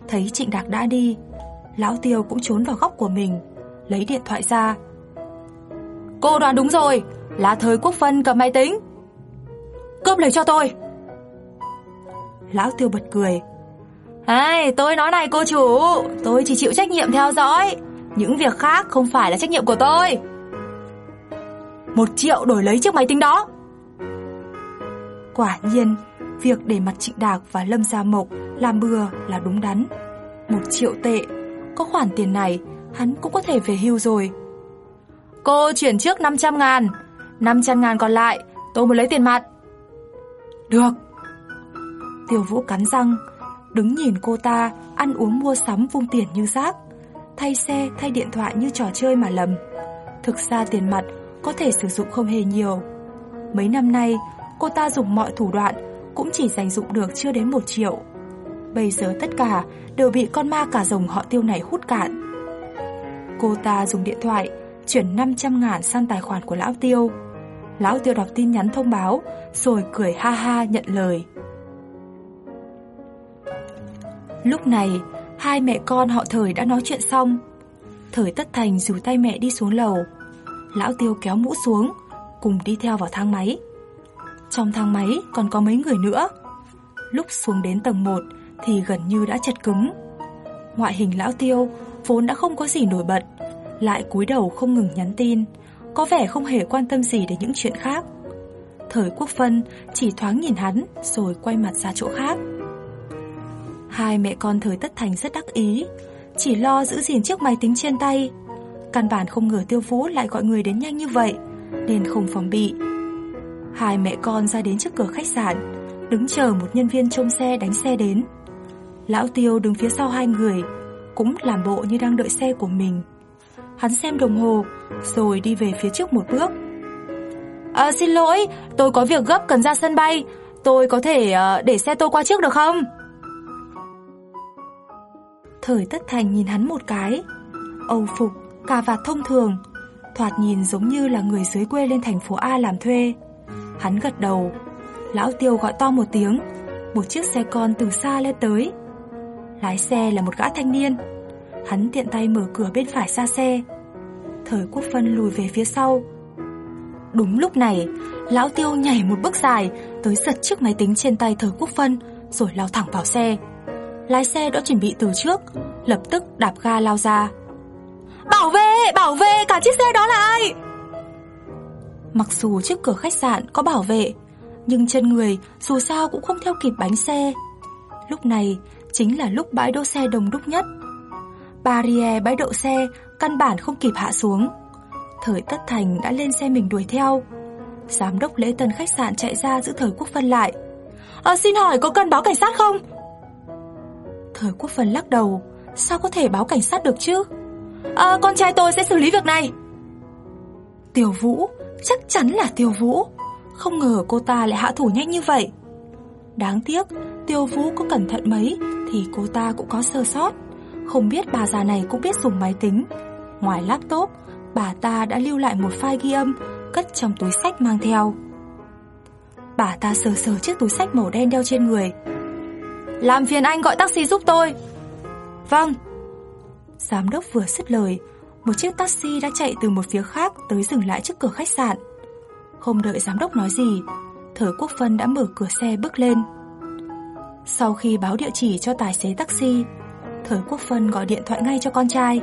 Thấy Trịnh Đạc đã đi, Lão Tiêu cũng trốn vào góc của mình, lấy điện thoại ra. Cô đoán đúng rồi, là thời quốc phân cầm máy tính. Cướp lấy cho tôi. Lão Tiêu bật cười. Ai, tôi nói này cô chủ, tôi chỉ chịu trách nhiệm theo dõi. Những việc khác không phải là trách nhiệm của tôi. Một triệu đổi lấy chiếc máy tính đó. Quả nhiên, việc để mặt Trịnh Đạc và Lâm Gia Mộc làm bừa là đúng đắn. Một triệu tệ, có khoản tiền này, hắn cũng có thể về hưu rồi. Cô chuyển trước 500 ngàn, 500 ngàn còn lại, tôi muốn lấy tiền mặt. Được. Tiểu Vũ cắn răng, đứng nhìn cô ta ăn uống mua sắm vung tiền như rác, thay xe, thay điện thoại như trò chơi mà lầm. Thực ra tiền mặt có thể sử dụng không hề nhiều. Mấy năm nay, cô ta dùng mọi thủ đoạn cũng chỉ dành dụng được chưa đến một triệu. Bây giờ tất cả đều bị con ma cả rồng họ tiêu này hút cạn. Cô ta dùng điện thoại chuyển 500 ngàn sang tài khoản của Lão Tiêu. Lão Tiêu đọc tin nhắn thông báo, rồi cười ha ha nhận lời. Lúc này, hai mẹ con họ thời đã nói chuyện xong. Thời tất thành rủ tay mẹ đi xuống lầu. Lão Tiêu kéo mũ xuống, cùng đi theo vào thang máy. Trong thang máy còn có mấy người nữa. Lúc xuống đến tầng 1 thì gần như đã chật cứng. Ngoại hình lão Tiêu vốn đã không có gì nổi bật, lại cúi đầu không ngừng nhắn tin, có vẻ không hề quan tâm gì đến những chuyện khác. Thời Quốc Phân chỉ thoáng nhìn hắn rồi quay mặt ra chỗ khác. Hai mẹ con Thời Tất Thành rất đắc ý, chỉ lo giữ gìn chiếc máy tính trên tay. Căn bản không ngờ Tiêu Vũ lại gọi người đến nhanh như vậy, nên không phòng bị. Hai mẹ con ra đến trước cửa khách sạn, đứng chờ một nhân viên trông xe đánh xe đến. Lão Tiêu đứng phía sau hai người, cũng làm bộ như đang đợi xe của mình. Hắn xem đồng hồ, rồi đi về phía trước một bước. À, xin lỗi, tôi có việc gấp cần ra sân bay. Tôi có thể uh, để xe tôi qua trước được không? Thời Tất Thành nhìn hắn một cái. Âu phục, cà vạt thông thường, thoạt nhìn giống như là người dưới quê lên thành phố A làm thuê. Hắn gật đầu. Lão Tiêu gọi to một tiếng, một chiếc xe con từ xa lên tới. Lái xe là một gã thanh niên. Hắn tiện tay mở cửa bên phải ra xe. Thời Quốc Phân lùi về phía sau. Đúng lúc này, lão Tiêu nhảy một bước dài, tới giật chiếc máy tính trên tay Thời Quốc Phân, rồi lao thẳng vào xe. Lái xe đã chuẩn bị từ trước, lập tức đạp ga lao ra. Bảo vệ, bảo vệ, cả chiếc xe đó là ai? Mặc dù trước cửa khách sạn có bảo vệ, nhưng chân người dù sao cũng không theo kịp bánh xe. Lúc này chính là lúc bãi đỗ xe đông đúc nhất. Barrier bãi đậu xe căn bản không kịp hạ xuống. Thời Tất Thành đã lên xe mình đuổi theo. Giám đốc lễ tân khách sạn chạy ra giữ Thời Quốc Phân lại. À, xin hỏi có cần báo cảnh sát không? Thời Quốc Phân lắc đầu. Sao có thể báo cảnh sát được chứ? À, con trai tôi sẽ xử lý việc này. Tiểu Vũ, chắc chắn là Tiêu Vũ. Không ngờ cô ta lại hạ thủ nhanh như vậy. Đáng tiếc, Tiêu Vũ có cẩn thận mấy thì cô ta cũng có sơ sót. Không biết bà già này cũng biết dùng máy tính. Ngoài laptop, bà ta đã lưu lại một file ghi âm cất trong túi sách mang theo. Bà ta sờ sờ chiếc túi sách màu đen đeo trên người. Làm phiền anh gọi taxi giúp tôi. Vâng. Giám đốc vừa dứt lời, một chiếc taxi đã chạy từ một phía khác tới dừng lại trước cửa khách sạn. Không đợi giám đốc nói gì, Thời Quốc Phân đã mở cửa xe bước lên. Sau khi báo địa chỉ cho tài xế taxi, Thời Quốc Phân gọi điện thoại ngay cho con trai.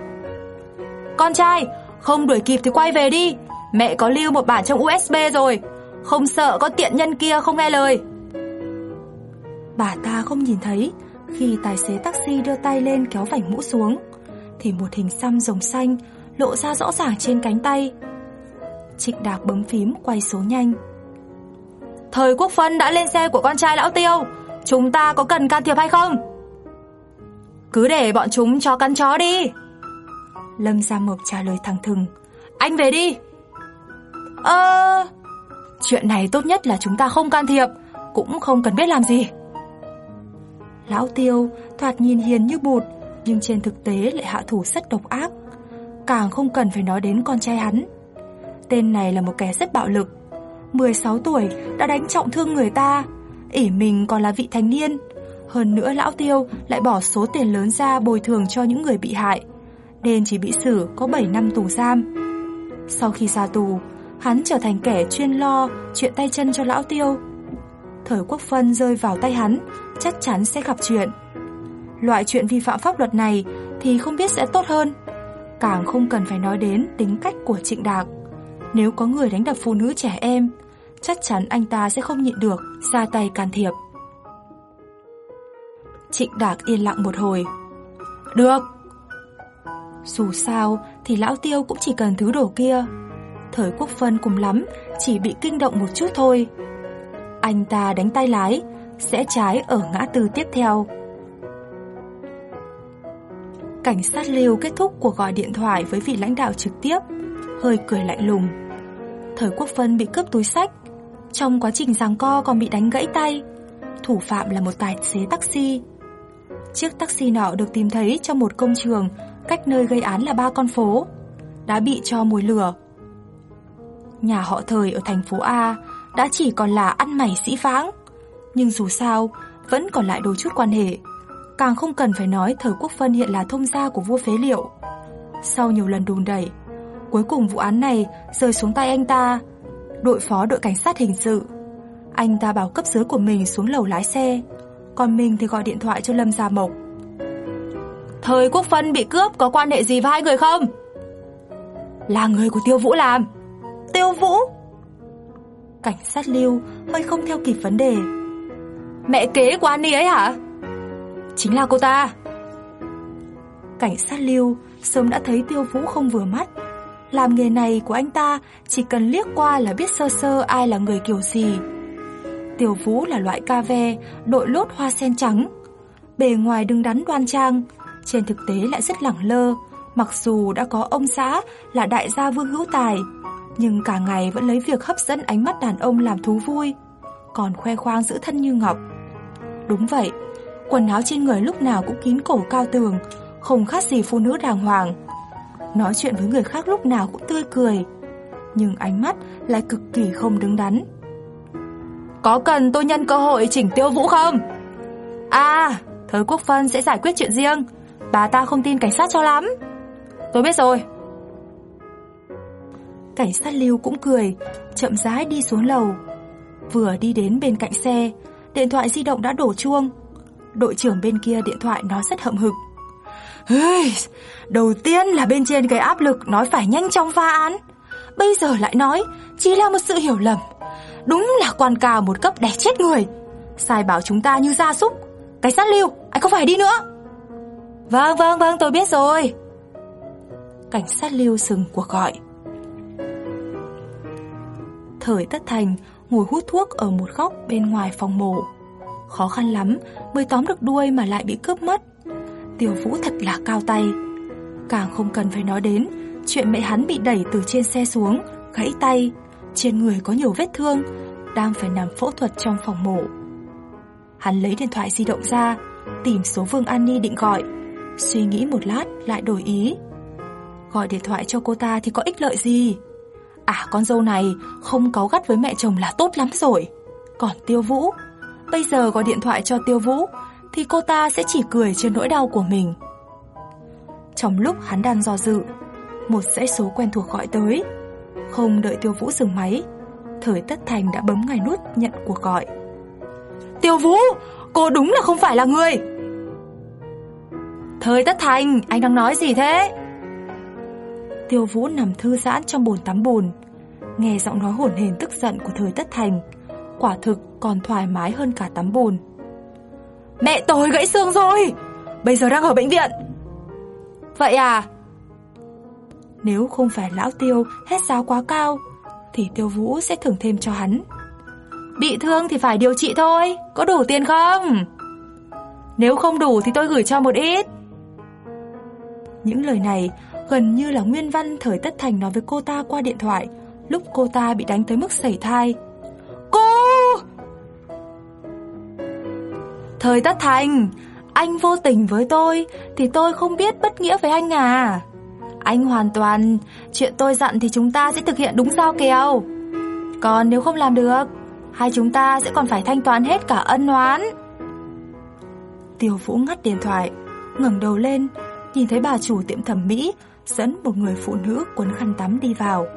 Con trai, không đuổi kịp thì quay về đi. Mẹ có lưu một bản trong USB rồi, không sợ có tiện nhân kia không nghe lời. Bà ta không nhìn thấy khi tài xế taxi đưa tay lên kéo vảnh mũ xuống thì một hình xăm rồng xanh lộ ra rõ ràng trên cánh tay. Trịnh Đạc bấm phím quay số nhanh. Thời Quốc Phân đã lên xe của con trai lão Tiêu, chúng ta có cần can thiệp hay không? Cứ để bọn chúng cho căn chó đi. Lâm Gia Mộc trả lời thẳng thừng. Anh về đi. Ơ... chuyện này tốt nhất là chúng ta không can thiệp, cũng không cần biết làm gì. Lão Tiêu thoạt nhìn hiền như bụt, nhưng trên thực tế lại hạ thủ rất độc ác. Càng không cần phải nói đến con trai hắn. Tên này là một kẻ rất bạo lực. 16 tuổi đã đánh trọng thương người ta, ỉ mình còn là vị thành niên. Hơn nữa lão Tiêu lại bỏ số tiền lớn ra bồi thường cho những người bị hại, nên chỉ bị xử có 7 năm tù giam. Sau khi ra tù, hắn trở thành kẻ chuyên lo chuyện tay chân cho lão Tiêu. Thời quốc phân rơi vào tay hắn, chắc chắn sẽ gặp chuyện. Loại chuyện vi phạm pháp luật này thì không biết sẽ tốt hơn. Càng không cần phải nói đến tính cách của Trịnh Đạc. Nếu có người đánh đập phụ nữ trẻ em, chắc chắn anh ta sẽ không nhịn được, ra tay can thiệp. Trịnh Đạc yên lặng một hồi. Được. Dù sao thì lão tiêu cũng chỉ cần thứ đồ kia. Thời quốc phân cùng lắm, chỉ bị kinh động một chút thôi. Anh ta đánh tay lái, sẽ trái ở ngã tư tiếp theo. Cảnh sát lưu kết thúc cuộc gọi điện thoại với vị lãnh đạo trực tiếp, hơi cười lạnh lùng. Thời Quốc Phân bị cướp túi sách, trong quá trình giằng co còn bị đánh gãy tay. Thủ phạm là một tài xế taxi. Chiếc taxi nọ được tìm thấy trong một công trường cách nơi gây án là ba con phố, đã bị cho mùi lửa. Nhà họ thời ở thành phố A đã chỉ còn là ăn mày sĩ phãng nhưng dù sao vẫn còn lại đôi chút quan hệ. Càng không cần phải nói thời quốc phân hiện là thông gia của vua phế liệu. Sau nhiều lần đùn đẩy, cuối cùng vụ án này rơi xuống tay anh ta, đội phó đội cảnh sát hình sự. Anh ta bảo cấp dưới của mình xuống lầu lái xe, còn mình thì gọi điện thoại cho Lâm Gia Mộc. Thời Quốc Phân bị cướp có quan hệ gì với hai người không? Là người của Tiêu Vũ làm. Tiêu Vũ? Cảnh sát Lưu hơi không theo kịp vấn đề. Mẹ kế của Annie ấy hả? Chính là cô ta. Cảnh sát Lưu sớm đã thấy Tiêu Vũ không vừa mắt. Làm nghề này của anh ta chỉ cần liếc qua là biết sơ sơ ai là người kiểu gì. Tiểu Vũ là loại ca ve, đội lốt hoa sen trắng. Bề ngoài đứng đắn đoan trang, trên thực tế lại rất lẳng lơ, mặc dù đã có ông xã là đại gia Vương Hữu Tài, nhưng cả ngày vẫn lấy việc hấp dẫn ánh mắt đàn ông làm thú vui, còn khoe khoang giữ thân như ngọc. Đúng vậy, quần áo trên người lúc nào cũng kín cổ cao tường, không khác gì phụ nữ đàng hoàng. Nói chuyện với người khác lúc nào cũng tươi cười, nhưng ánh mắt lại cực kỳ không đứng đắn. Có cần tôi nhân cơ hội chỉnh tiêu vũ không? À, Thời Quốc Phân sẽ giải quyết chuyện riêng, bà ta không tin cảnh sát cho lắm. Tôi biết rồi. Cảnh sát Lưu cũng cười, chậm rãi đi xuống lầu. Vừa đi đến bên cạnh xe, điện thoại di động đã đổ chuông. Đội trưởng bên kia điện thoại nói rất hậm hực. Đầu tiên là bên trên cái áp lực nói phải nhanh chóng phá án. Bây giờ lại nói chỉ là một sự hiểu lầm. Đúng là quan cao một cấp đẻ chết người. Sai bảo chúng ta như gia súc. Cảnh sát lưu, anh không phải đi nữa. Vâng, vâng, vâng, tôi biết rồi. Cảnh sát lưu sừng cuộc gọi. Thời Tất Thành ngồi hút thuốc ở một góc bên ngoài phòng mổ. Khó khăn lắm mới tóm được đuôi mà lại bị cướp mất. tiểu Vũ thật là cao tay. Càng không cần phải nói đến chuyện mẹ hắn bị đẩy từ trên xe xuống, gãy tay, trên người có nhiều vết thương, đang phải nằm phẫu thuật trong phòng mổ. Hắn lấy điện thoại di động ra, tìm số Vương An Ni định gọi, suy nghĩ một lát lại đổi ý. Gọi điện thoại cho cô ta thì có ích lợi gì? À con dâu này không cáu gắt với mẹ chồng là tốt lắm rồi. Còn Tiêu Vũ, bây giờ gọi điện thoại cho Tiêu Vũ thì cô ta sẽ chỉ cười trên nỗi đau của mình. Trong lúc hắn đang do dự, một dãy số quen thuộc gọi tới. Không đợi Tiêu Vũ dừng máy, Thời Tất Thành đã bấm ngay nút nhận cuộc gọi. Tiêu Vũ, cô đúng là không phải là người. Thời Tất Thành, anh đang nói gì thế? Tiêu Vũ nằm thư giãn trong bồn tắm bùn, nghe giọng nói hổn hển tức giận của Thời Tất Thành, quả thực còn thoải mái hơn cả tắm bùn. Mẹ tôi gãy xương rồi, bây giờ đang ở bệnh viện. Vậy à? Nếu không phải lão Tiêu hết giá quá cao, thì Tiêu Vũ sẽ thưởng thêm cho hắn. Bị thương thì phải điều trị thôi, có đủ tiền không? Nếu không đủ thì tôi gửi cho một ít. Những lời này gần như là nguyên văn thời Tất Thành nói với cô ta qua điện thoại lúc cô ta bị đánh tới mức sẩy thai. Cô! Thời Tất Thành, anh vô tình với tôi thì tôi không biết bất nghĩa với anh à. Anh hoàn toàn, chuyện tôi dặn thì chúng ta sẽ thực hiện đúng giao kèo. Còn nếu không làm được, hai chúng ta sẽ còn phải thanh toán hết cả ân oán. Tiêu Vũ ngắt điện thoại, ngẩng đầu lên, nhìn thấy bà chủ tiệm thẩm mỹ dẫn một người phụ nữ quấn khăn tắm đi vào.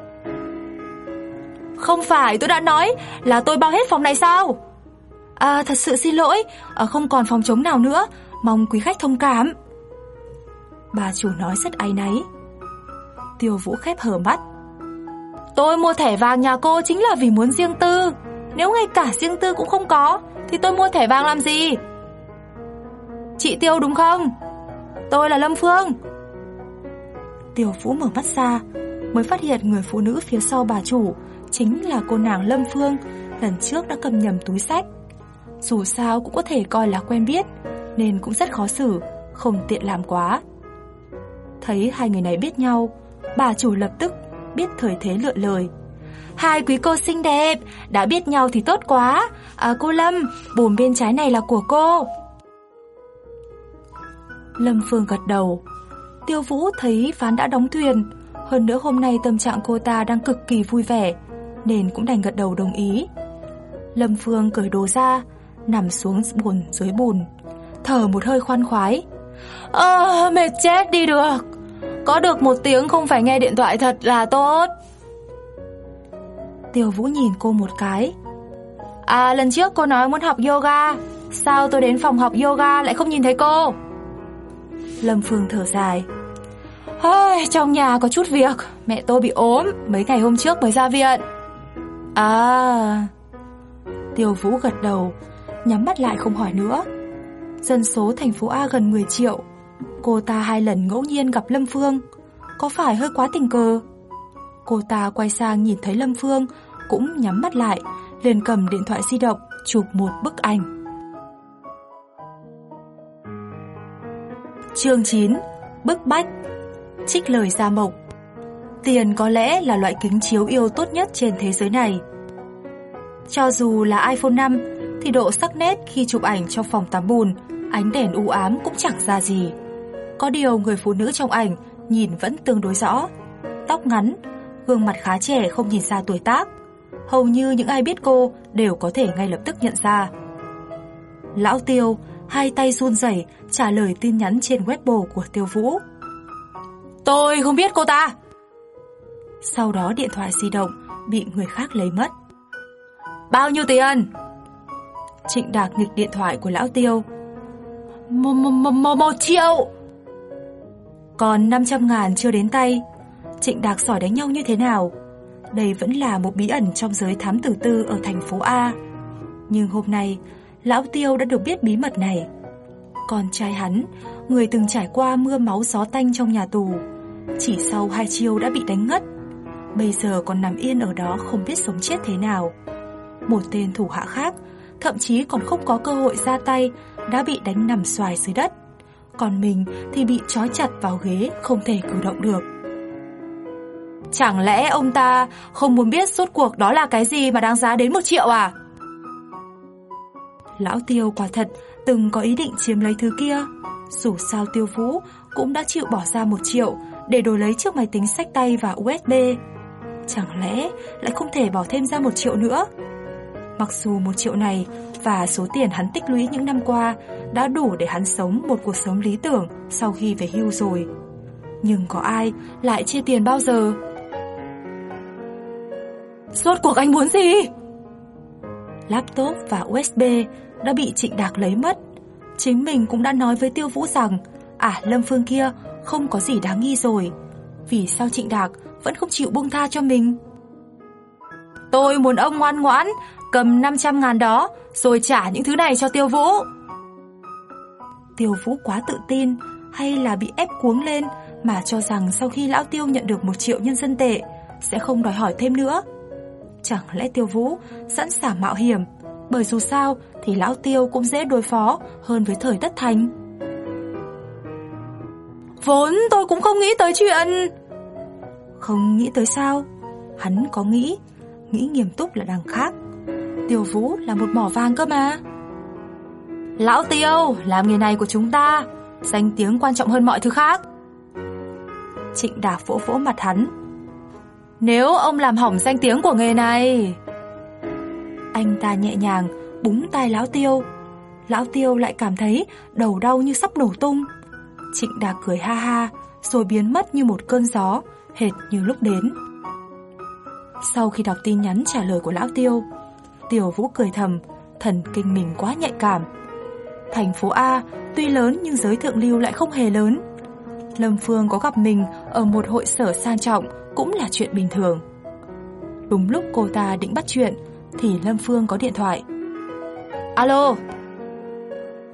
Không phải tôi đã nói là tôi bao hết phòng này sao? À thật sự xin lỗi, à, không còn phòng trống nào nữa, mong quý khách thông cảm. Bà chủ nói rất áy náy. Tiêu Vũ khép hờ mắt. Tôi mua thẻ vàng nhà cô chính là vì muốn riêng tư. Nếu ngay cả riêng tư cũng không có, thì tôi mua thẻ vàng làm gì? Chị Tiêu đúng không? Tôi là Lâm Phương. Tiêu Vũ mở mắt ra, mới phát hiện người phụ nữ phía sau bà chủ chính là cô nàng Lâm Phương, lần trước đã cầm nhầm túi sách. Dù sao cũng có thể coi là quen biết, nên cũng rất khó xử, không tiện làm quá. Thấy hai người này biết nhau, bà chủ lập tức biết thời thế lựa lời. Hai quý cô xinh đẹp, đã biết nhau thì tốt quá. À, cô Lâm, bùm bên trái này là của cô. Lâm Phương gật đầu. Tiêu Vũ thấy Phán đã đóng thuyền, hơn nữa hôm nay tâm trạng cô ta đang cực kỳ vui vẻ, nên cũng đành gật đầu đồng ý. Lâm Phương cởi đồ ra, nằm xuống bùn dưới bùn, thở một hơi khoan khoái. Ơ, mệt chết đi được. Có được một tiếng không phải nghe điện thoại thật là tốt. Tiêu Vũ nhìn cô một cái. À, lần trước cô nói muốn học yoga, sao tôi đến phòng học yoga lại không nhìn thấy cô? Lâm Phương thở dài. Ôi, trong nhà có chút việc, mẹ tôi bị ốm, mấy ngày hôm trước mới ra viện. À... Tiêu Vũ gật đầu, nhắm mắt lại không hỏi nữa. Dân số thành phố A gần 10 triệu. Cô ta hai lần ngẫu nhiên gặp Lâm Phương. Có phải hơi quá tình cờ? Cô ta quay sang nhìn thấy Lâm Phương, cũng nhắm mắt lại, liền cầm điện thoại di động, chụp một bức ảnh. Chương 9 Bức bách Trích lời Gia Mộc Tiền có lẽ là loại kính chiếu yêu tốt nhất trên thế giới này. Cho dù là iPhone 5 thì độ sắc nét khi chụp ảnh trong phòng tắm bùn, ánh đèn u ám cũng chẳng ra gì. Có điều người phụ nữ trong ảnh nhìn vẫn tương đối rõ. Tóc ngắn, gương mặt khá trẻ không nhìn ra tuổi tác. Hầu như những ai biết cô đều có thể ngay lập tức nhận ra. Lão Tiêu, hai tay run rẩy trả lời tin nhắn trên Weibo của Tiêu Vũ. Tôi không biết cô ta. Sau đó điện thoại di động bị người khác lấy mất. Bao nhiêu tiền? Trịnh Đạc nghịch điện thoại của lão Tiêu. Một, một, một, một triệu! Còn 500 ngàn chưa đến tay. Trịnh Đạc sỏi đánh nhau như thế nào? Đây vẫn là một bí ẩn trong giới thám tử tư ở thành phố A. Nhưng hôm nay, lão Tiêu đã được biết bí mật này. Con trai hắn, người từng trải qua mưa máu gió tanh trong nhà tù, chỉ sau hai chiêu đã bị đánh ngất. Bây giờ còn nằm yên ở đó không biết sống chết thế nào. Một tên thủ hạ khác, thậm chí còn không có cơ hội ra tay, đã bị đánh nằm xoài dưới đất. Còn mình thì bị trói chặt vào ghế, không thể cử động được. Chẳng lẽ ông ta không muốn biết suốt cuộc đó là cái gì mà đáng giá đến một triệu à? Lão Tiêu quả thật từng có ý định chiếm lấy thứ kia. Dù sao Tiêu Vũ cũng đã chịu bỏ ra một triệu để đổi lấy chiếc máy tính sách tay và USB. Chẳng lẽ lại không thể bỏ thêm ra một triệu nữa? Mặc dù một triệu này và số tiền hắn tích lũy những năm qua đã đủ để hắn sống một cuộc sống lý tưởng sau khi về hưu rồi. Nhưng có ai lại chia tiền bao giờ? Suốt cuộc anh muốn gì? Laptop và USB đã bị Trịnh Đạc lấy mất. Chính mình cũng đã nói với Tiêu Vũ rằng À Lâm Phương kia không có gì đáng nghi rồi. Vì sao Trịnh Đạc vẫn không chịu buông tha cho mình? Tôi muốn ông ngoan ngoãn, cầm 500 ngàn đó, rồi trả những thứ này cho Tiêu Vũ. Tiêu Vũ quá tự tin, hay là bị ép cuống lên mà cho rằng sau khi lão Tiêu nhận được một triệu nhân dân tệ, sẽ không đòi hỏi thêm nữa. Chẳng lẽ Tiêu Vũ sẵn sàng mạo hiểm, bởi dù sao thì lão Tiêu cũng dễ đối phó hơn với thời đất thành. Vốn tôi cũng không nghĩ tới chuyện Không nghĩ tới sao Hắn có nghĩ Nghĩ nghiêm túc là đằng khác Tiêu Vũ là một mỏ vàng cơ mà. Lão Tiêu Làm nghề này của chúng ta Danh tiếng quan trọng hơn mọi thứ khác. Trịnh Đạc vỗ vỗ mặt hắn. Nếu ông làm hỏng danh tiếng của nghề này. Anh ta nhẹ nhàng Búng tay Lão Tiêu. Lão Tiêu lại cảm thấy đầu đau như sắp nổ tung. Trịnh Đạc cười ha ha, rồi biến mất như một cơn gió, hệt như lúc đến. Sau khi đọc tin nhắn trả lời của Lão Tiêu, Tiểu Vũ cười thầm, thần kinh mình quá nhạy cảm. Thành phố A tuy lớn nhưng giới thượng lưu lại không hề lớn. Lâm Phương có gặp mình ở một hội sở sang trọng cũng là chuyện bình thường. Đúng lúc cô ta định bắt chuyện thì Lâm Phương có điện thoại. Alo!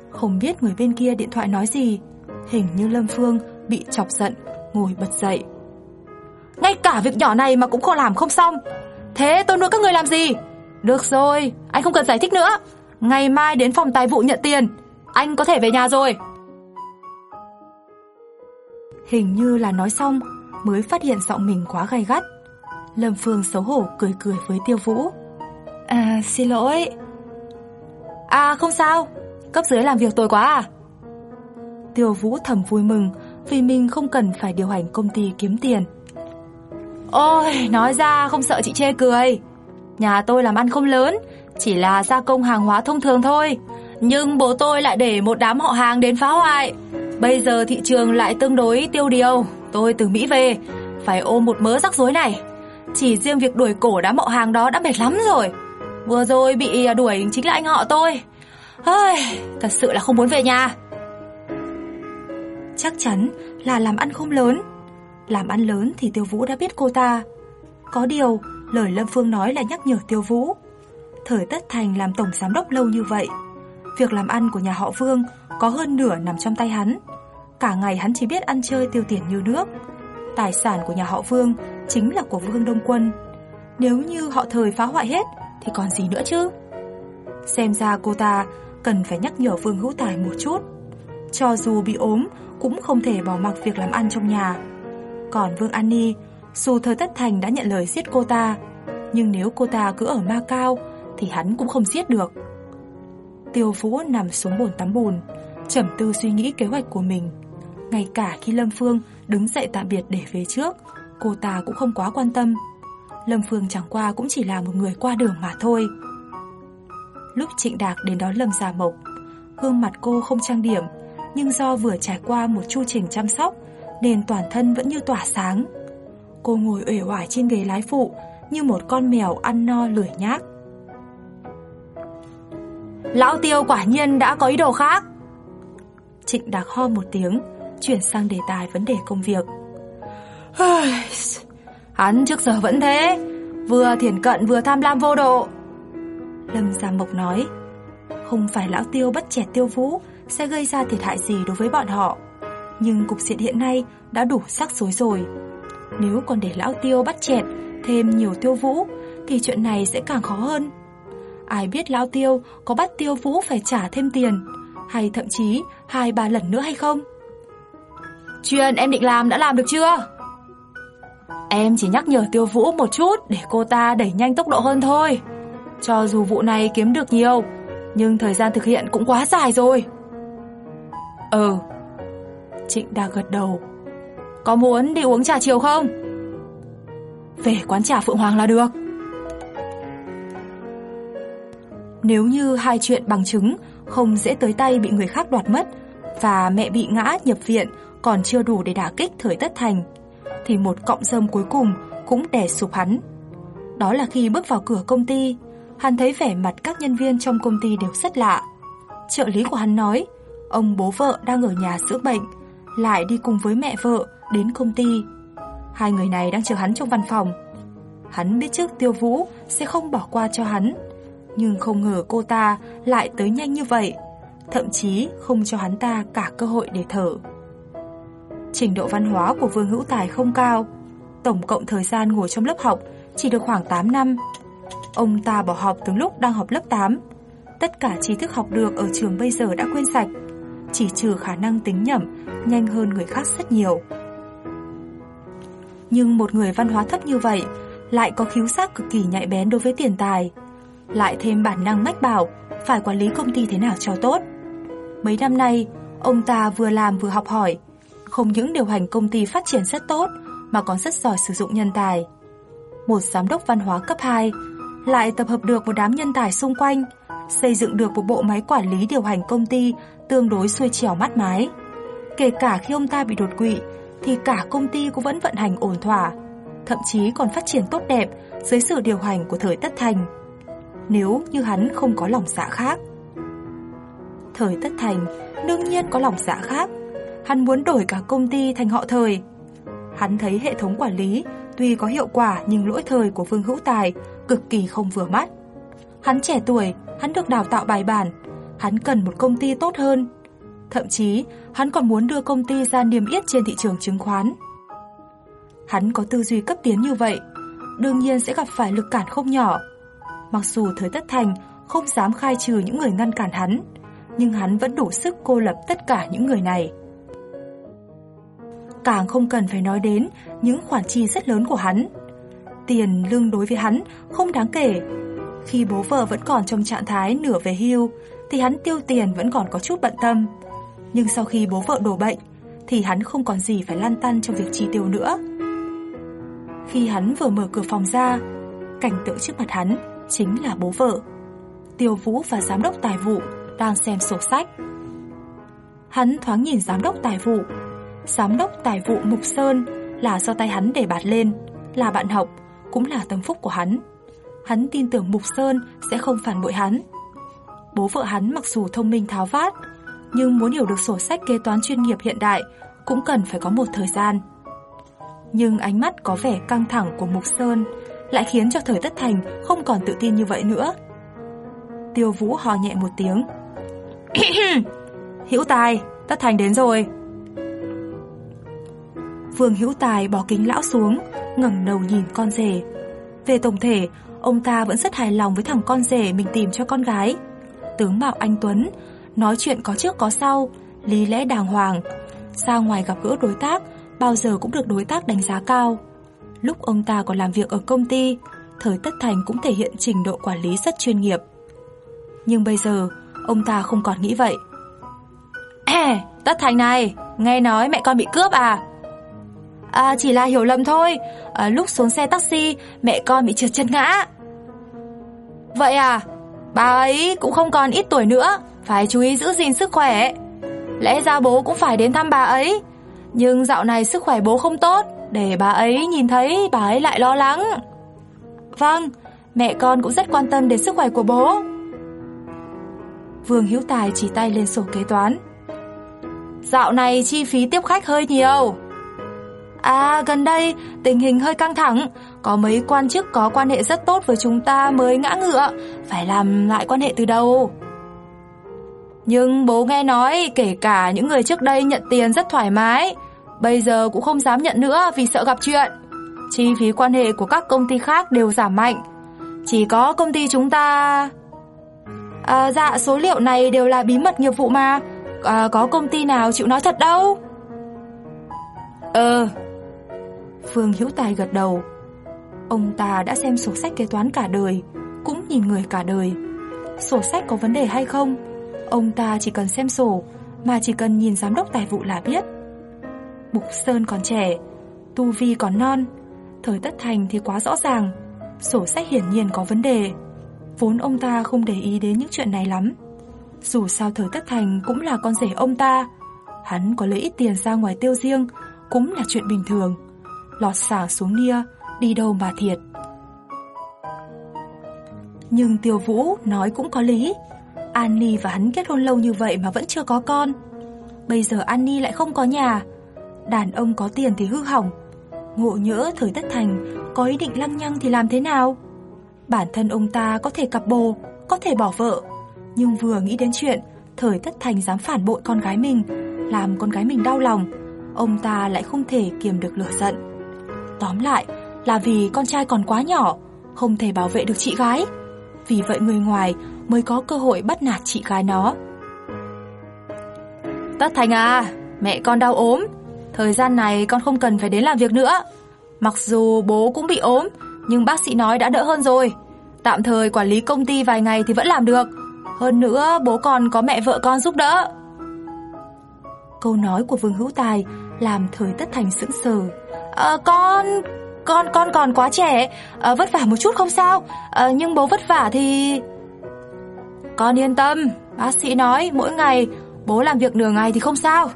Không biết người bên kia điện thoại nói gì, Hình như Lâm Phương bị chọc giận, ngồi bật dậy. Ngay cả việc nhỏ này mà cũng không làm không xong. Thế tôi nuôi các người làm gì? Được rồi, anh không cần giải thích nữa. Ngày mai đến phòng tài vụ nhận tiền. Anh có thể về nhà rồi. Hình như là nói xong mới phát hiện giọng mình quá gay gắt. Lâm Phương xấu hổ cười cười với Tiêu Vũ. À, xin lỗi. À, không sao. Cấp dưới làm việc tồi quá à? Tiêu Vũ thầm vui mừng, vì mình không cần phải điều hành công ty kiếm tiền. Ôi, nói ra không sợ chị chê cười. Nhà tôi làm ăn không lớn, chỉ là gia công hàng hóa thông thường thôi. Nhưng bố tôi lại để một đám họ hàng đến phá hoại. Bây giờ thị trường lại tương đối tiêu điều. Tôi từ Mỹ về, phải ôm một mớ rắc rối này. Chỉ riêng việc đuổi cổ đám họ hàng đó đã mệt lắm rồi. Vừa rồi bị à, đuổi chính là anh họ tôi. Ôi, thật sự là không muốn về nhà. Chắc chắn là làm ăn không lớn. Làm ăn lớn thì Tiêu Vũ đã biết cô ta. Có điều, lời Lâm Phương nói là nhắc nhở Tiêu Vũ. Thời Tất Thành làm tổng giám đốc lâu như vậy, việc làm ăn của nhà họ Vương có hơn nửa nằm trong tay hắn. Cả ngày hắn chỉ biết ăn chơi tiêu tiền như nước. Tài sản của nhà họ Vương chính là của Vương Đông Quân. Nếu như họ thời phá hoại hết thì còn gì nữa chứ? Xem ra cô ta cần phải nhắc nhở Vương Hữu Tài một chút. Cho dù bị ốm cũng không thể bỏ mặc việc làm ăn trong nhà. Còn Vương An Ni, dù thời Tất Thành đã nhận lời giết cô ta, nhưng nếu cô ta cứ ở Ma Cao thì hắn cũng không giết được. Tiêu Vũ nằm xuống bồn tắm bùn, trầm tư suy nghĩ kế hoạch của mình. Ngay cả khi Lâm Phương đứng dậy tạm biệt để về trước, cô ta cũng không quá quan tâm. Lâm Phương chẳng qua cũng chỉ là một người qua đường mà thôi. Lúc Trịnh Đạc đến đón Lâm Gia Mộc, gương mặt cô không trang điểm, nhưng do vừa trải qua một chu trình chăm sóc nên toàn thân vẫn như tỏa sáng. Cô ngồi uể oải trên ghế lái phụ như một con mèo ăn no lười nhác. Lão Tiêu quả nhiên đã có ý đồ khác. Trịnh Đạc ho một tiếng, chuyển sang đề tài vấn đề công việc. Hắn trước giờ vẫn thế, vừa thiển cận vừa tham lam vô độ. Lâm Gia Mộc nói, không phải lão Tiêu bắt trẻ Tiêu Vũ sẽ gây ra thiệt hại gì đối với bọn họ. Nhưng cục diện hiện nay đã đủ sắc rối rồi. Nếu còn để lão Tiêu bắt chẹt thêm nhiều Tiêu Vũ thì chuyện này sẽ càng khó hơn. Ai biết lão Tiêu có bắt Tiêu Vũ phải trả thêm tiền hay thậm chí hai ba lần nữa hay không? Chuyện em định làm đã làm được chưa? Em chỉ nhắc nhở Tiêu Vũ một chút để cô ta đẩy nhanh tốc độ hơn thôi. Cho dù vụ này kiếm được nhiều, nhưng thời gian thực hiện cũng quá dài rồi. Ừ. Trịnh đã gật đầu. Có muốn đi uống trà chiều không? Về quán trà Phượng Hoàng là được. Nếu như hai chuyện bằng chứng không dễ tới tay bị người khác đoạt mất và mẹ bị ngã nhập viện còn chưa đủ để đả kích thời tất thành, thì một cọng dâm cuối cùng cũng đè sụp hắn. Đó là khi bước vào cửa công ty, hắn thấy vẻ mặt các nhân viên trong công ty đều rất lạ. Trợ lý của hắn nói, ông bố vợ đang ở nhà dưỡng bệnh, lại đi cùng với mẹ vợ đến công ty. Hai người này đang chờ hắn trong văn phòng. Hắn biết trước Tiêu Vũ sẽ không bỏ qua cho hắn, nhưng không ngờ cô ta lại tới nhanh như vậy, thậm chí không cho hắn ta cả cơ hội để thở. Trình độ văn hóa của Vương Hữu Tài không cao, tổng cộng thời gian ngồi trong lớp học chỉ được khoảng 8 năm. Ông ta bỏ học từ lúc đang học lớp 8. Tất cả tri thức học được ở trường bây giờ đã quên sạch, chỉ trừ khả năng tính nhẩm nhanh hơn người khác rất nhiều. Nhưng một người văn hóa thấp như vậy lại có khiếu giác cực kỳ nhạy bén đối với tiền tài, lại thêm bản năng mách bảo phải quản lý công ty thế nào cho tốt. Mấy năm nay, ông ta vừa làm vừa học hỏi, không những điều hành công ty phát triển rất tốt mà còn rất giỏi sử dụng nhân tài. Một giám đốc văn hóa cấp 2 lại tập hợp được một đám nhân tài xung quanh, xây dựng được một bộ máy quản lý điều hành công ty tương đối xuôi chèo mắt mái. Kể cả khi ông ta bị đột quỵ thì cả công ty cũng vẫn vận hành ổn thỏa, thậm chí còn phát triển tốt đẹp dưới sự điều hành của thời Tất Thành. Nếu như hắn không có lòng dạ khác. Thời Tất Thành đương nhiên có lòng dạ khác. Hắn muốn đổi cả công ty thành họ thời. Hắn thấy hệ thống quản lý tuy có hiệu quả nhưng lỗi thời của Vương Hữu Tài cực kỳ không vừa mắt. Hắn trẻ tuổi, hắn được đào tạo bài bản, hắn cần một công ty tốt hơn. Thậm chí, hắn còn muốn đưa công ty ra niêm yết trên thị trường chứng khoán. Hắn có tư duy cấp tiến như vậy, đương nhiên sẽ gặp phải lực cản không nhỏ. Mặc dù thời Tất Thành không dám khai trừ những người ngăn cản hắn, nhưng hắn vẫn đủ sức cô lập tất cả những người này. Càng không cần phải nói đến những khoản chi rất lớn của hắn. Tiền lương đối với hắn không đáng kể. Khi bố vợ vẫn còn trong trạng thái nửa về hưu, thì hắn tiêu tiền vẫn còn có chút bận tâm. Nhưng sau khi bố vợ đổ bệnh, thì hắn không còn gì phải lăn tăn trong việc chi tiêu nữa. Khi hắn vừa mở cửa phòng ra, cảnh tượng trước mặt hắn chính là bố vợ. Tiêu Vũ và giám đốc tài vụ đang xem sổ sách. Hắn thoáng nhìn giám đốc tài vụ. Giám đốc tài vụ Mục Sơn là do tay hắn để bạt lên, là bạn học, cũng là tâm phúc của hắn. Hắn tin tưởng Mục Sơn sẽ không phản bội hắn. Bố vợ hắn mặc dù thông minh tháo vát, nhưng muốn hiểu được sổ sách kế toán chuyên nghiệp hiện đại cũng cần phải có một thời gian. Nhưng ánh mắt có vẻ căng thẳng của Mục Sơn lại khiến cho thời Tất Thành không còn tự tin như vậy nữa. Tiêu Vũ hò nhẹ một tiếng. Hữu Tài, Tất Thành đến rồi. Vương Hữu Tài bỏ kính lão xuống, ngẩng đầu nhìn con rể. Về tổng thể, ông ta vẫn rất hài lòng với thằng con rể mình tìm cho con gái. Tướng mạo anh Tuấn, nói chuyện có trước có sau, lý lẽ đàng hoàng. Ra ngoài gặp gỡ đối tác, bao giờ cũng được đối tác đánh giá cao. Lúc ông ta còn làm việc ở công ty, thời Tất Thành cũng thể hiện trình độ quản lý rất chuyên nghiệp. Nhưng bây giờ, ông ta không còn nghĩ vậy. Ê, Tất Thành này, nghe nói mẹ con bị cướp à? À, chỉ là hiểu lầm thôi, à, lúc xuống xe taxi, mẹ con bị trượt chân ngã. Vậy à, bà ấy cũng không còn ít tuổi nữa, phải chú ý giữ gìn sức khỏe. Lẽ ra bố cũng phải đến thăm bà ấy, nhưng dạo này sức khỏe bố không tốt, để bà ấy nhìn thấy bà ấy lại lo lắng. Vâng, mẹ con cũng rất quan tâm đến sức khỏe của bố. Vương Hữu Tài chỉ tay lên sổ kế toán. Dạo này chi phí tiếp khách hơi nhiều. À, gần đây tình hình hơi căng thẳng, có mấy quan chức có quan hệ rất tốt với chúng ta mới ngã ngựa, phải làm lại quan hệ từ đầu. Nhưng bố nghe nói kể cả những người trước đây nhận tiền rất thoải mái, bây giờ cũng không dám nhận nữa vì sợ gặp chuyện. Chi phí quan hệ của các công ty khác đều giảm mạnh. Chỉ có công ty chúng ta... À, dạ, số liệu này đều là bí mật nghiệp vụ mà. À, có công ty nào chịu nói thật đâu. Ờ. Phương Hữu Tài gật đầu. Ông ta đã xem sổ sách kế toán cả đời, cũng nhìn người cả đời. Sổ sách có vấn đề hay không? Ông ta chỉ cần xem sổ, mà chỉ cần nhìn giám đốc tài vụ là biết. Mục Sơn còn trẻ, Tu Vi còn non, thời Tất Thành thì quá rõ ràng, sổ sách hiển nhiên có vấn đề. Vốn ông ta không để ý đến những chuyện này lắm. Dù sao thời Tất Thành cũng là con rể ông ta, hắn có lấy ít tiền ra ngoài tiêu riêng cũng là chuyện bình thường. Lọt xả xuống nia, đi đâu mà thiệt. Nhưng Tiêu Vũ nói cũng có lý. Annie và hắn kết hôn lâu như vậy mà vẫn chưa có con. Bây giờ Annie lại không có nhà. Đàn ông có tiền thì hư hỏng. Ngộ nhỡ thời Tất Thành có ý định lăng nhăng thì làm thế nào? Bản thân ông ta có thể cặp bồ, có thể bỏ vợ. Nhưng vừa nghĩ đến chuyện thời Tất Thành dám phản bội con gái mình, làm con gái mình đau lòng, ông ta lại không thể kiềm được lửa giận. Tóm lại là vì con trai còn quá nhỏ, không thể bảo vệ được chị gái. Vì vậy người ngoài mới có cơ hội bắt nạt chị gái nó. Tất Thành à, mẹ con đau ốm. Thời gian này con không cần phải đến làm việc nữa. Mặc dù bố cũng bị ốm, nhưng bác sĩ nói đã đỡ hơn rồi. Tạm thời quản lý công ty vài ngày thì vẫn làm được. Hơn nữa bố còn có mẹ vợ con giúp đỡ. Câu nói của Vương Hữu Tài làm Thời Tất Thành sững sờ. À, con, con, con còn quá trẻ, à, vất vả một chút không sao, à, nhưng bố vất vả thì... Con yên tâm, bác sĩ nói mỗi ngày bố làm việc nửa ngày thì không sao.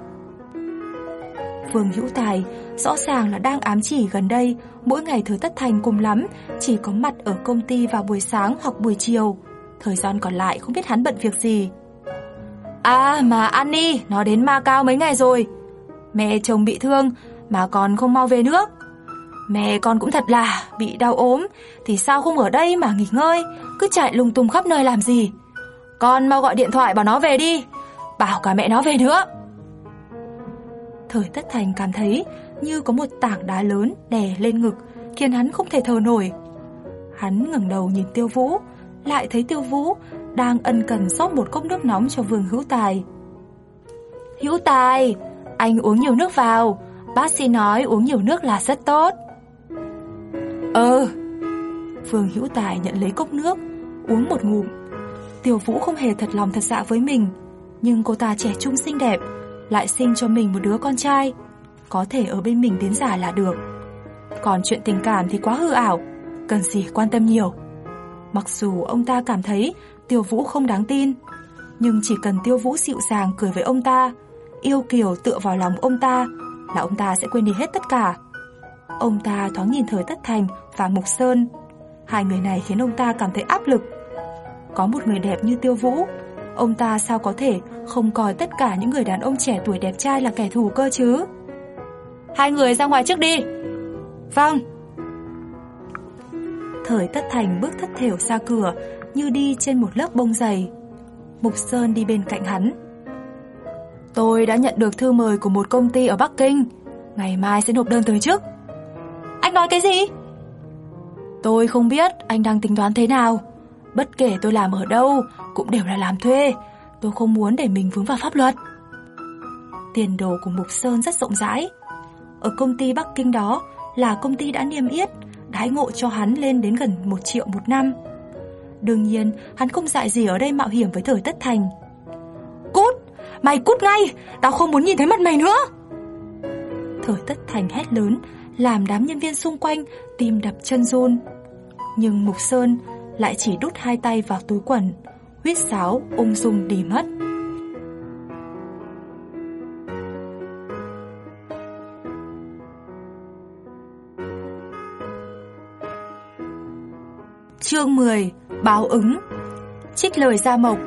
Vương Hữu Tài rõ ràng là đang ám chỉ gần đây mỗi ngày thứ Tất Thành cùng lắm chỉ có mặt ở công ty vào buổi sáng hoặc buổi chiều. Thời gian còn lại không biết hắn bận việc gì. À mà Annie, nó đến Ma Cao mấy ngày rồi. Mẹ chồng bị thương mà còn không mau về nước. Mẹ con cũng thật là bị đau ốm thì sao không ở đây mà nghỉ ngơi, cứ chạy lung tung khắp nơi làm gì. Con mau gọi điện thoại bảo nó về đi, bảo cả mẹ nó về nữa. Thời Tất Thành cảm thấy như có một tảng đá lớn đè lên ngực, khiến hắn không thể thở nổi. Hắn ngẩng đầu nhìn Tiêu Vũ, lại thấy Tiêu Vũ đang ân cần rót một cốc nước nóng cho Vương Hữu Tài. Hữu Tài, anh uống nhiều nước vào, bác sĩ nói uống nhiều nước là rất tốt. Ừ. Phương Hữu Tài nhận lấy cốc nước, uống một ngụm. Tiêu Vũ không hề thật lòng thật dạ với mình, nhưng cô ta trẻ trung xinh đẹp, lại sinh cho mình một đứa con trai, có thể ở bên mình đến già là được. Còn chuyện tình cảm thì quá hư ảo, cần gì quan tâm nhiều. Mặc dù ông ta cảm thấy Tiêu Vũ không đáng tin, nhưng chỉ cần Tiêu Vũ dịu dàng cười với ông ta, yêu kiều tựa vào lòng ông ta là ông ta sẽ quên đi hết tất cả. Ông ta thoáng nhìn thời Tất Thành và Mục Sơn. Hai người này khiến ông ta cảm thấy áp lực. Có một người đẹp như Tiêu Vũ, ông ta sao có thể không coi tất cả những người đàn ông trẻ tuổi đẹp trai là kẻ thù cơ chứ? Hai người ra ngoài trước đi. Vâng. Thời Tất Thành bước thất thểu ra cửa như đi trên một lớp bông dày. Mục Sơn đi bên cạnh hắn. Tôi đã nhận được thư mời của một công ty ở Bắc Kinh. Ngày mai sẽ nộp đơn từ chức. Anh nói cái gì? Tôi không biết anh đang tính toán thế nào. Bất kể tôi làm ở đâu, cũng đều là làm thuê. Tôi không muốn để mình vướng vào pháp luật. Tiền đồ của Mục Sơn rất rộng rãi. Ở công ty Bắc Kinh đó là công ty đã niêm yết, đãi ngộ cho hắn lên đến gần 1 triệu một năm. Đương nhiên, hắn không dại gì ở đây mạo hiểm với thời tất thành. Cút! Mày cút ngay! Tao không muốn nhìn thấy mặt mày nữa! Thời tất thành hét lớn, làm đám nhân viên xung quanh tim đập chân run. Nhưng Mục Sơn lại chỉ đút hai tay vào túi quần, huyết sáo ung dung đi mất. Chương 10 Báo ứng Trích lời Gia Mộc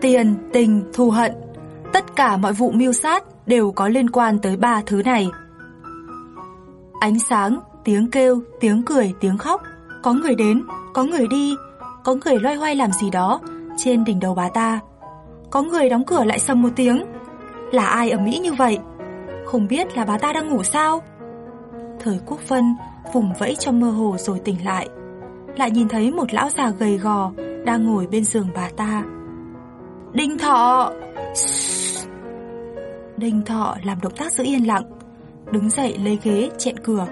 Tiền, tình, thù hận Tất cả mọi vụ mưu sát đều có liên quan tới ba thứ này. Ánh sáng, tiếng kêu, tiếng cười, tiếng khóc Có người đến, có người đi Có người loay hoay làm gì đó Trên đỉnh đầu bà ta Có người đóng cửa lại sầm một tiếng Là ai ở Mỹ như vậy Không biết là bà ta đang ngủ sao Thời quốc phân vùng vẫy trong mơ hồ rồi tỉnh lại lại nhìn thấy một lão già gầy gò đang ngồi bên giường bà ta. Đinh Thọ! Đinh Thọ làm động tác giữ yên lặng, đứng dậy lấy ghế chẹn cửa.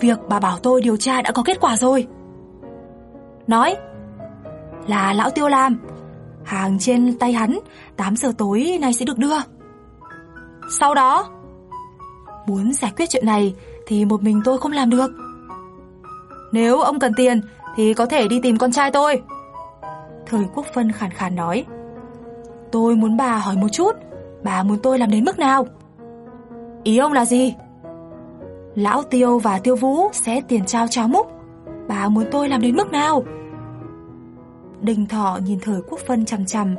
Việc bà bảo tôi điều tra đã có kết quả rồi. Nói, là lão tiêu làm, hàng trên tay hắn 8 giờ tối nay sẽ được đưa. Sau đó, muốn giải quyết chuyện này thì một mình tôi không làm được. Nếu ông cần tiền thì có thể đi tìm con trai tôi. Thời Quốc Phân khàn khàn nói. Tôi muốn bà hỏi một chút, bà muốn tôi làm đến mức nào? Ý ông là gì? Lão Tiêu và Tiêu Vũ sẽ tiền trao cháo múc. Bà muốn tôi làm đến mức nào? Đình Thọ nhìn Thời Quốc Phân chằm chằm.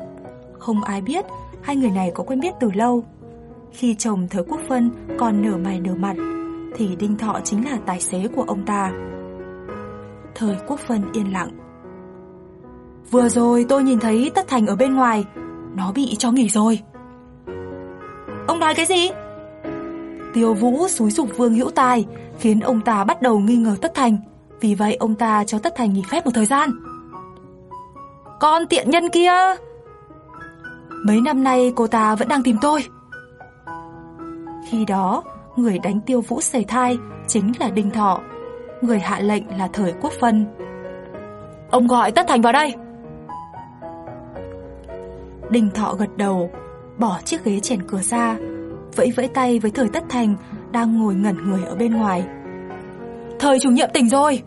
Không ai biết hai người này có quen biết từ lâu. Khi chồng Thời Quốc Phân còn nở mày nở mặt, thì Đinh Thọ chính là tài xế của ông ta. Thời Quốc Phân yên lặng. Vừa rồi tôi nhìn thấy Tất Thành ở bên ngoài, nó bị cho nghỉ rồi. Ông nói cái gì? Tiêu Vũ xúi dục Vương Hữu Tài, khiến ông ta bắt đầu nghi ngờ Tất Thành, vì vậy ông ta cho Tất Thành nghỉ phép một thời gian. Con tiện nhân kia! Mấy năm nay cô ta vẫn đang tìm tôi. Khi đó, người đánh Tiêu Vũ sẩy thai chính là Đinh Thọ người hạ lệnh là thời quốc phân. Ông gọi Tất Thành vào đây. Đình Thọ gật đầu, bỏ chiếc ghế chèn cửa ra, vẫy vẫy tay với thời Tất Thành đang ngồi ngẩn người ở bên ngoài. Thời chủ nhiệm tỉnh rồi.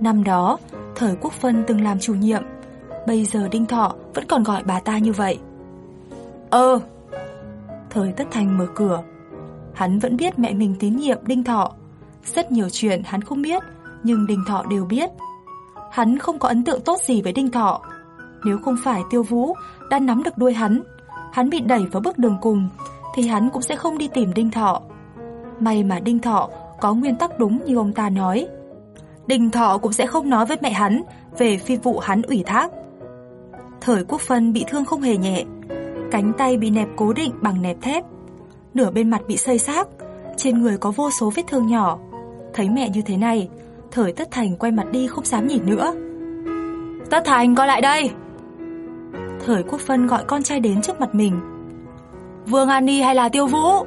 Năm đó, thời quốc phân từng làm chủ nhiệm, bây giờ Đinh Thọ vẫn còn gọi bà ta như vậy. Ờ. Thời Tất Thành mở cửa. Hắn vẫn biết mẹ mình tín nhiệm Đinh Thọ, rất nhiều chuyện hắn không biết, nhưng Đinh Thọ đều biết. Hắn không có ấn tượng tốt gì với Đinh Thọ. Nếu không phải Tiêu Vũ đã nắm được đuôi hắn, hắn bị đẩy vào bước đường cùng, thì hắn cũng sẽ không đi tìm Đinh Thọ. May mà Đinh Thọ có nguyên tắc đúng như ông ta nói. Đinh Thọ cũng sẽ không nói với mẹ hắn về phi vụ hắn ủy thác. Thời Quốc Phân bị thương không hề nhẹ, cánh tay bị nẹp cố định bằng nẹp thép, nửa bên mặt bị xây xác, trên người có vô số vết thương nhỏ, Thấy mẹ như thế này, Thời Tất Thành quay mặt đi không dám nhìn nữa. Tất Thành coi lại đây! Thời Quốc Phân gọi con trai đến trước mặt mình. Vương An Ni hay là Tiêu Vũ?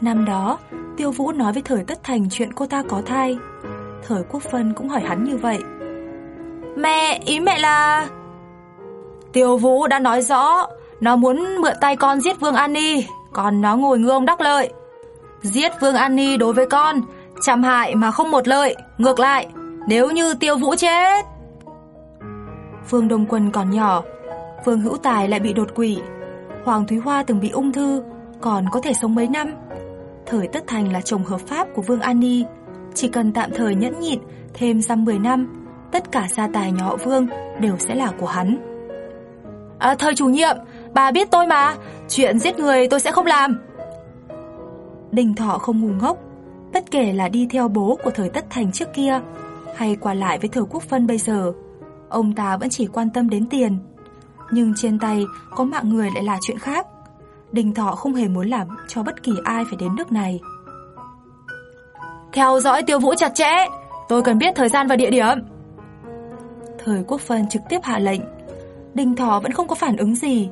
Năm đó, Tiêu Vũ nói với Thời Tất Thành chuyện cô ta có thai. Thời Quốc Phân cũng hỏi hắn như vậy. Mẹ, ý mẹ là... Tiêu Vũ đã nói rõ, Nó muốn mượn tay con giết Vương An Ni, còn nó ngồi ngư ông đắc lợi. Giết Vương An Ni đối với con, trăm hại mà không một lợi, ngược lại, nếu như tiêu vũ chết. Vương Đông Quân còn nhỏ, Vương Hữu Tài lại bị đột quỵ. Hoàng Thúy Hoa từng bị ung thư, còn có thể sống mấy năm. Thời Tất Thành là chồng hợp pháp của Vương An Ni, chỉ cần tạm thời nhẫn nhịn thêm dăm 10 năm, tất cả gia tài nhà họ Vương đều sẽ là của hắn. À, thời chủ nhiệm, bà biết tôi mà, chuyện giết người tôi sẽ không làm. Đình Thọ không ngu ngốc, bất kể là đi theo bố của thời Tất Thành trước kia hay qua lại với thời Quốc Phân bây giờ, ông ta vẫn chỉ quan tâm đến tiền. Nhưng trên tay có mạng người lại là chuyện khác. Đình Thọ không hề muốn làm cho bất kỳ ai phải đến nước này. Theo dõi tiêu vũ chặt chẽ, tôi cần biết thời gian và địa điểm. Thời Quốc Phân trực tiếp hạ lệnh. Đình Thọ vẫn không có phản ứng gì.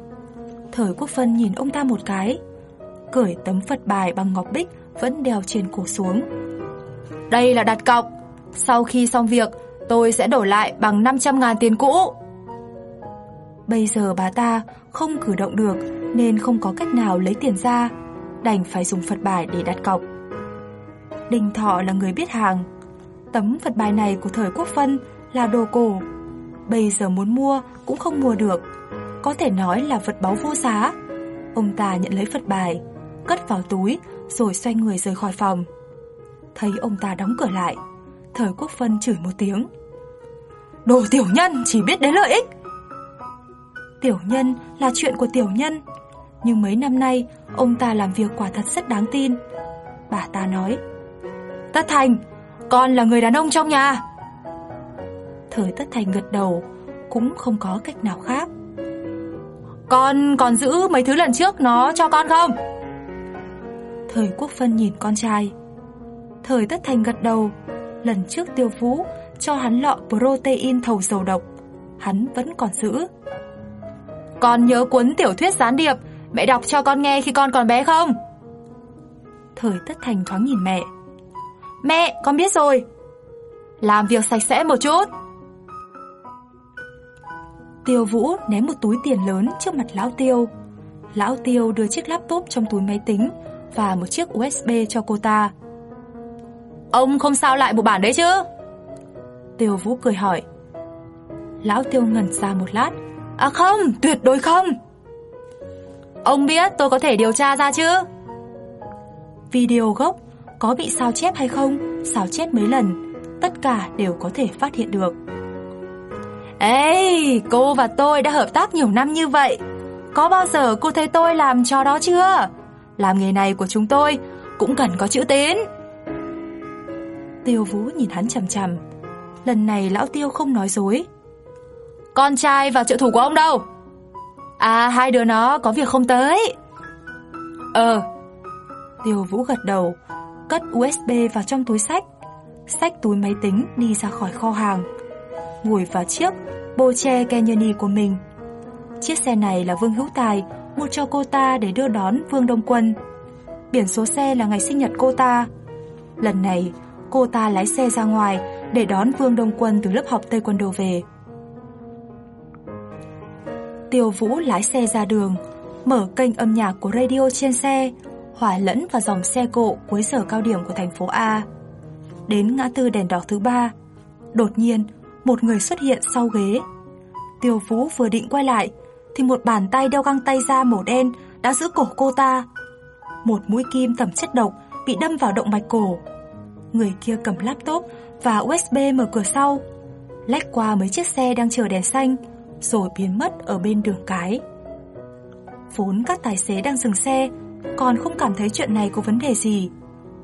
Thời Quốc Phân nhìn ông ta một cái, cởi tấm Phật bài bằng ngọc bích vẫn đeo trên cổ xuống. Đây là đặt cọc, sau khi xong việc, tôi sẽ đổi lại bằng 500 ngàn tiền cũ. Bây giờ bà ta không cử động được nên không có cách nào lấy tiền ra, đành phải dùng Phật bài để đặt cọc. Đình Thọ là người biết hàng. Tấm Phật bài này của thời Quốc Phân là đồ cổ. Bây giờ muốn mua cũng không mua được. Có thể nói là vật báu vô giá. Ông ta nhận lấy Phật bài, cất vào túi rồi xoay người rời khỏi phòng. Thấy ông ta đóng cửa lại, thời Quốc Phân chửi một tiếng. Đồ tiểu nhân chỉ biết đến lợi ích. Tiểu nhân là chuyện của tiểu nhân, nhưng mấy năm nay ông ta làm việc quả thật rất đáng tin. Bà ta nói, Tất Thành, con là người đàn ông trong nhà. Thời Tất Thành gật đầu, cũng không có cách nào khác. Con còn giữ mấy thứ lần trước nó cho con không? Thời Quốc Phân nhìn con trai. Thời Tất Thành gật đầu, lần trước Tiêu Vũ cho hắn lọ protein thầu dầu độc, hắn vẫn còn giữ. Con nhớ cuốn tiểu thuyết gián điệp mẹ đọc cho con nghe khi con còn bé không? Thời Tất Thành thoáng nhìn mẹ. Mẹ, con biết rồi. Làm việc sạch sẽ một chút. Tiêu Vũ ném một túi tiền lớn trước mặt Lão Tiêu. Lão Tiêu đưa chiếc laptop trong túi máy tính và một chiếc USB cho cô ta. Ông không sao lại bộ bản đấy chứ? Tiêu Vũ cười hỏi. Lão Tiêu ngẩn ra một lát. À không, tuyệt đối không. Ông biết tôi có thể điều tra ra chứ? Video gốc có bị sao chép hay không, sao chép mấy lần, tất cả đều có thể phát hiện được. Ê, cô và tôi đã hợp tác nhiều năm như vậy. Có bao giờ cô thấy tôi làm cho đó chưa? Làm nghề này của chúng tôi cũng cần có chữ tín. Tiêu Vũ nhìn hắn chằm chằm. Lần này lão Tiêu không nói dối. Con trai và trợ thủ của ông đâu? À, hai đứa nó có việc không tới. Ờ. Tiêu Vũ gật đầu, cất USB vào trong túi sách, xách túi máy tính đi ra khỏi kho hàng, ngồi vào chiếc Boche Kenyani của mình. Chiếc xe này là Vương Hữu Tài mua cho cô ta để đưa đón Vương Đông Quân. Biển số xe là ngày sinh nhật cô ta. Lần này, cô ta lái xe ra ngoài để đón Vương Đông Quân từ lớp học tây quần đồ về. Tiêu Vũ lái xe ra đường, mở kênh âm nhạc của radio trên xe, hòa lẫn vào dòng xe cộ cuối giờ cao điểm của thành phố A. Đến ngã tư đèn đỏ thứ ba, đột nhiên một người xuất hiện sau ghế. Tiêu Vũ vừa định quay lại, thì một bàn tay đeo găng tay da màu đen đã giữ cổ cô ta. Một mũi kim tẩm chất độc bị đâm vào động mạch cổ. Người kia cầm laptop và USB mở cửa sau, lách qua mấy chiếc xe đang chờ đèn xanh, rồi biến mất ở bên đường cái. Vốn các tài xế đang dừng xe, còn không cảm thấy chuyện này có vấn đề gì.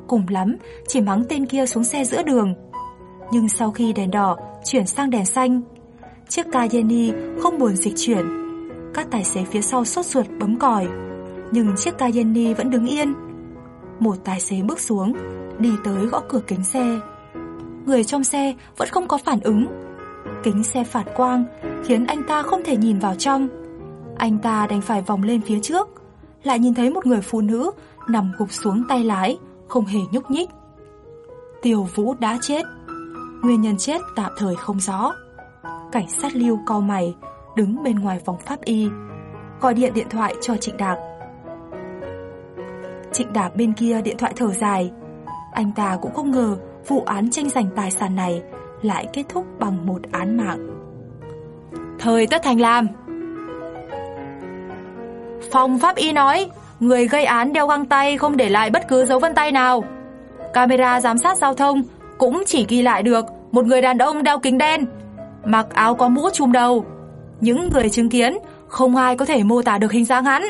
Cùng lắm, chỉ mắng tên kia xuống xe giữa đường. Nhưng sau khi đèn đỏ chuyển sang đèn xanh, chiếc Cayenne không buồn dịch chuyển. Các tài xế phía sau sốt ruột bấm còi, nhưng chiếc Cayenne vẫn đứng yên. Một tài xế bước xuống, đi tới gõ cửa kính xe. Người trong xe vẫn không có phản ứng. Kính xe phản quang khiến anh ta không thể nhìn vào trong. Anh ta đành phải vòng lên phía trước, lại nhìn thấy một người phụ nữ nằm gục xuống tay lái, không hề nhúc nhích. Tiêu Vũ đã chết. Nguyên nhân chết tạm thời không rõ. Cảnh sát lưu cau mày, đứng bên ngoài phòng pháp y. gọi điện điện thoại cho Trịnh Đạc. Trịnh Đạc bên kia điện thoại thở dài. Anh ta cũng không ngờ vụ án tranh giành tài sản này lại kết thúc bằng một án mạng. Thời Tất Thành làm. Phòng pháp y nói, người gây án đeo găng tay không để lại bất cứ dấu vân tay nào. Camera giám sát giao thông cũng chỉ ghi lại được một người đàn ông đeo kính đen, mặc áo có mũ trùm đầu. Những người chứng kiến không ai có thể mô tả được hình dáng hắn.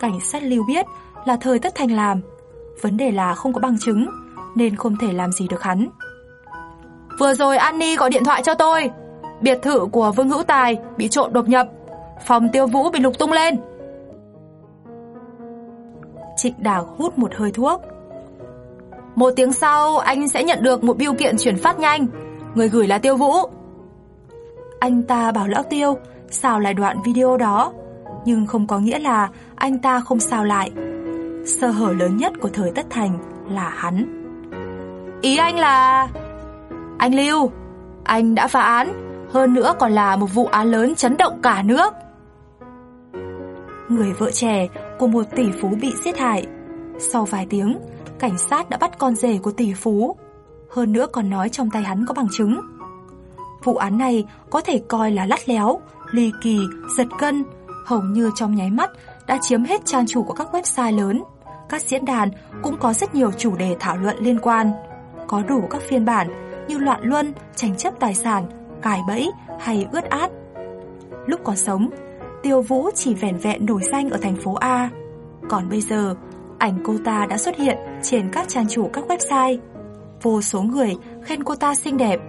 Cảnh sát lưu biết là thời Tất Thành làm, vấn đề là không có bằng chứng nên không thể làm gì được hắn. Vừa rồi Annie gọi điện thoại cho tôi, biệt thự của Vương Hữu Tài bị trộm đột nhập, phòng Tiêu Vũ bị lục tung lên. Trịnh Đào hút một hơi thuốc. Một tiếng sau anh sẽ nhận được một biêu kiện chuyển phát nhanh, người gửi là Tiêu Vũ. Anh ta bảo lão Tiêu xào lại đoạn video đó, nhưng không có nghĩa là anh ta không xào lại. Sơ hở lớn nhất của thời Tất Thành là hắn. Ý anh là... Anh Lưu, anh đã phá án, hơn nữa còn là một vụ án lớn chấn động cả nước. Người vợ trẻ của một tỷ phú bị giết hại. Sau vài tiếng, cảnh sát đã bắt con rể của tỷ phú. Hơn nữa còn nói trong tay hắn có bằng chứng. Vụ án này có thể coi là lắt léo, ly kỳ, giật cân, hầu như trong nháy mắt đã chiếm hết trang chủ của các website lớn. Các diễn đàn cũng có rất nhiều chủ đề thảo luận liên quan. Có đủ các phiên bản như loạn luân, tranh chấp tài sản, cài bẫy hay ướt át. Lúc còn sống, Tiêu Vũ chỉ vẻn vẹn nổi danh ở thành phố A. Còn bây giờ, ảnh cô ta đã xuất hiện trên các trang chủ các website. Vô số người khen cô ta xinh đẹp,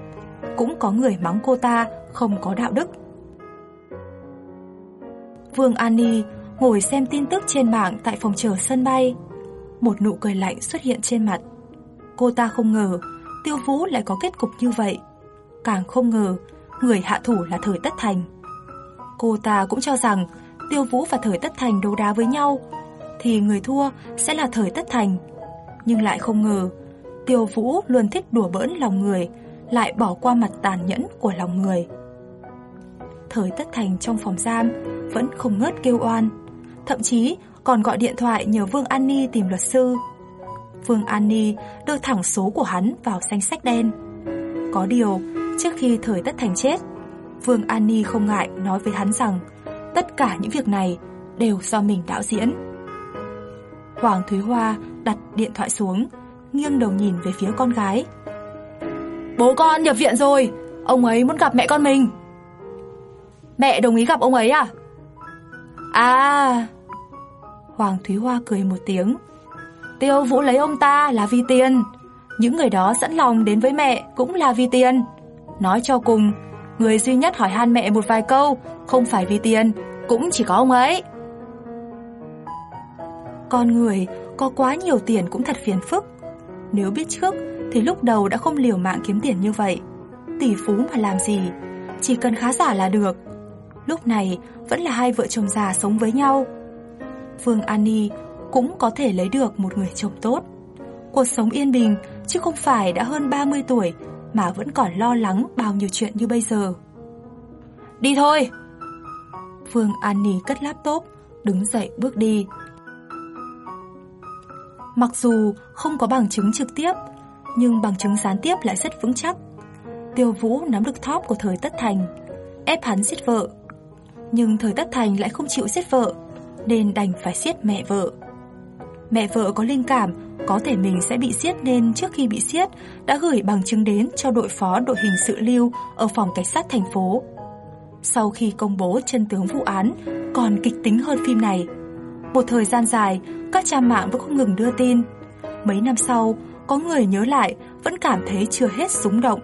cũng có người mắng cô ta không có đạo đức. Vương An Ni ngồi xem tin tức trên mạng tại phòng chờ sân bay. Một nụ cười lạnh xuất hiện trên mặt. Cô ta không ngờ Tiêu Vũ lại có kết cục như vậy. Càng không ngờ người hạ thủ là Thời Tất Thành. Cô ta cũng cho rằng Tiêu Vũ và Thời Tất Thành đấu đá với nhau thì người thua sẽ là Thời Tất Thành. Nhưng lại không ngờ Tiêu Vũ luôn thích đùa bỡn lòng người lại bỏ qua mặt tàn nhẫn của lòng người. Thời Tất Thành trong phòng giam vẫn không ngớt kêu oan, thậm chí còn gọi điện thoại nhờ Vương An Ni tìm luật sư. Vương An Ni đưa thẳng số của hắn vào danh sách đen. Có điều, trước khi Thời Tất Thành chết, Vương An Ni không ngại nói với hắn rằng tất cả những việc này đều do mình đạo diễn. Hoàng Thúy Hoa đặt điện thoại xuống, nghiêng đầu nhìn về phía con gái. Bố con nhập viện rồi, ông ấy muốn gặp mẹ con mình. Mẹ đồng ý gặp ông ấy à? À... Hoàng Thúy Hoa cười một tiếng. Tiêu Vũ lấy ông ta là vì tiền. Những người đó sẵn lòng đến với mẹ cũng là vì tiền. Nói cho cùng, người duy nhất hỏi han mẹ một vài câu không phải vì tiền, cũng chỉ có ông ấy. Con người có quá nhiều tiền cũng thật phiền phức. Nếu biết trước thì lúc đầu đã không liều mạng kiếm tiền như vậy. Tỷ phú mà làm gì, chỉ cần khá giả là được. Lúc này vẫn là hai vợ chồng già sống với nhau. Vương Ni cũng có thể lấy được một người chồng tốt. Cuộc sống yên bình chứ không phải đã hơn 30 tuổi mà vẫn còn lo lắng bao nhiêu chuyện như bây giờ. Đi thôi! Phương An Nì cất laptop, đứng dậy bước đi. Mặc dù không có bằng chứng trực tiếp, nhưng bằng chứng gián tiếp lại rất vững chắc. Tiêu Vũ nắm được thóp của thời Tất Thành, ép hắn giết vợ. Nhưng thời Tất Thành lại không chịu giết vợ, nên đành phải giết mẹ vợ. Mẹ vợ có linh cảm có thể mình sẽ bị giết nên trước khi bị giết đã gửi bằng chứng đến cho đội phó đội hình sự lưu ở phòng cảnh sát thành phố. Sau khi công bố chân tướng vụ án còn kịch tính hơn phim này, một thời gian dài các trang mạng vẫn không ngừng đưa tin. Mấy năm sau, có người nhớ lại vẫn cảm thấy chưa hết súng động.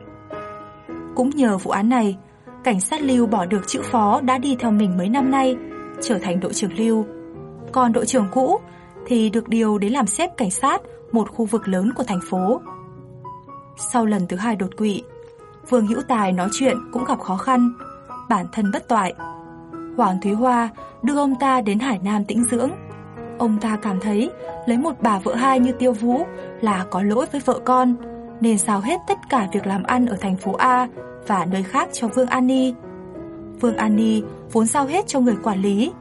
Cũng nhờ vụ án này, cảnh sát lưu bỏ được chữ phó đã đi theo mình mấy năm nay, trở thành đội trưởng lưu. Còn đội trưởng cũ thì được điều đến làm xếp cảnh sát một khu vực lớn của thành phố. Sau lần thứ hai đột quỵ, Vương Hữu Tài nói chuyện cũng gặp khó khăn, bản thân bất toại. Hoàng Thúy Hoa đưa ông ta đến Hải Nam tĩnh dưỡng. Ông ta cảm thấy lấy một bà vợ hai như Tiêu Vũ là có lỗi với vợ con, nên giao hết tất cả việc làm ăn ở thành phố A và nơi khác cho Vương An Ni. Vương An Ni vốn giao hết cho người quản lý,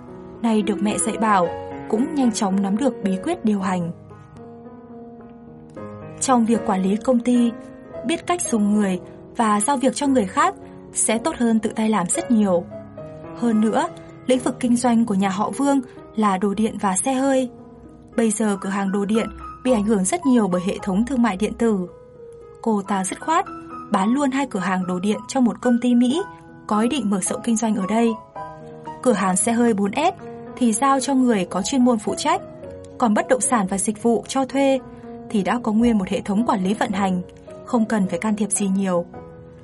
nay được mẹ dạy bảo, cũng nhanh chóng nắm được bí quyết điều hành. Trong việc quản lý công ty, biết cách dùng người và giao việc cho người khác sẽ tốt hơn tự tay làm rất nhiều. Hơn nữa, lĩnh vực kinh doanh của nhà họ Vương là đồ điện và xe hơi. Bây giờ cửa hàng đồ điện bị ảnh hưởng rất nhiều bởi hệ thống thương mại điện tử. Cô ta dứt khoát bán luôn hai cửa hàng đồ điện cho một công ty Mỹ có ý định mở rộng kinh doanh ở đây. Cửa hàng xe hơi 4S thì giao cho người có chuyên môn phụ trách, còn bất động sản và dịch vụ cho thuê thì đã có nguyên một hệ thống quản lý vận hành, không cần phải can thiệp gì nhiều.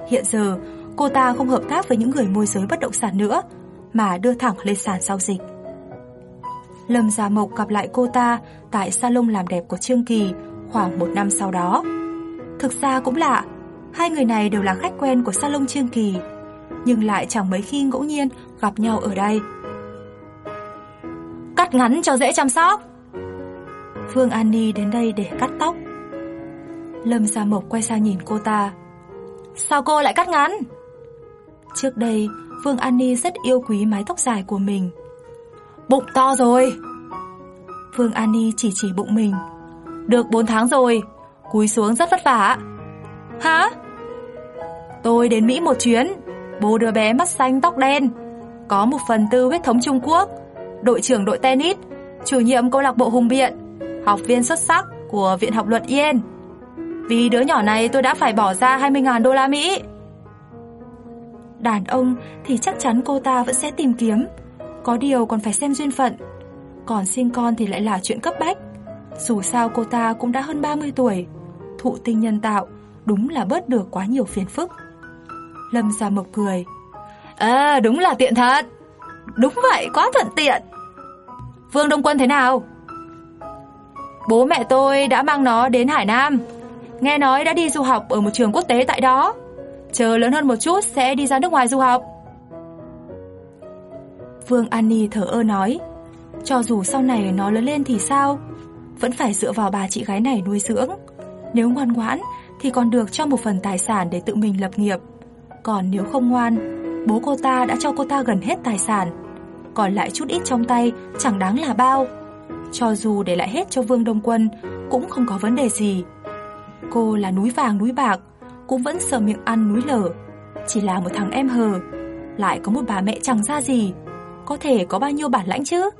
Hiện giờ, cô ta không hợp tác với những người môi giới bất động sản nữa, mà đưa thẳng lên sàn giao dịch. Lâm Gia Mộc gặp lại cô ta tại salon làm đẹp của Trương Kỳ khoảng một năm sau đó. Thực ra cũng lạ, hai người này đều là khách quen của salon Trương Kỳ, nhưng lại chẳng mấy khi ngẫu nhiên gặp nhau ở đây. Cắt ngắn cho dễ chăm sóc. Phương An Ni đến đây để cắt tóc. Lâm Gia Mộc quay sang nhìn cô ta. Sao cô lại cắt ngắn? Trước đây, Phương An Ni rất yêu quý mái tóc dài của mình. Bụng to rồi. Phương An Ni chỉ chỉ bụng mình. Được 4 tháng rồi, cúi xuống rất vất vả. Hả? Tôi đến Mỹ một chuyến, bố đứa bé mắt xanh tóc đen, có một phần tư huyết thống Trung Quốc, đội trưởng đội tennis, chủ nhiệm câu lạc bộ Hùng Biện, học viên xuất sắc của Viện học luật Yên. Vì đứa nhỏ này tôi đã phải bỏ ra 20.000 đô la Mỹ. Đàn ông thì chắc chắn cô ta vẫn sẽ tìm kiếm, có điều còn phải xem duyên phận. Còn sinh con thì lại là chuyện cấp bách. Dù sao cô ta cũng đã hơn 30 tuổi, thụ tinh nhân tạo đúng là bớt được quá nhiều phiền phức. Lâm Gia Mộc cười. À đúng là tiện thật. Đúng vậy, quá thuận tiện. Vương Đông Quân thế nào? Bố mẹ tôi đã mang nó đến Hải Nam. Nghe nói đã đi du học ở một trường quốc tế tại đó. Chờ lớn hơn một chút sẽ đi ra nước ngoài du học. Vương Annie thở ơ nói, cho dù sau này nó lớn lên thì sao, vẫn phải dựa vào bà chị gái này nuôi dưỡng. Nếu ngoan ngoãn thì còn được cho một phần tài sản để tự mình lập nghiệp. Còn nếu không ngoan, bố cô ta đã cho cô ta gần hết tài sản. Còn lại chút ít trong tay chẳng đáng là bao. Cho dù để lại hết cho Vương Đông Quân cũng không có vấn đề gì. Cô là núi vàng núi bạc, cũng vẫn sờ miệng ăn núi lở. Chỉ là một thằng em hờ, lại có một bà mẹ chẳng ra gì. Có thể có bao nhiêu bản lãnh chứ?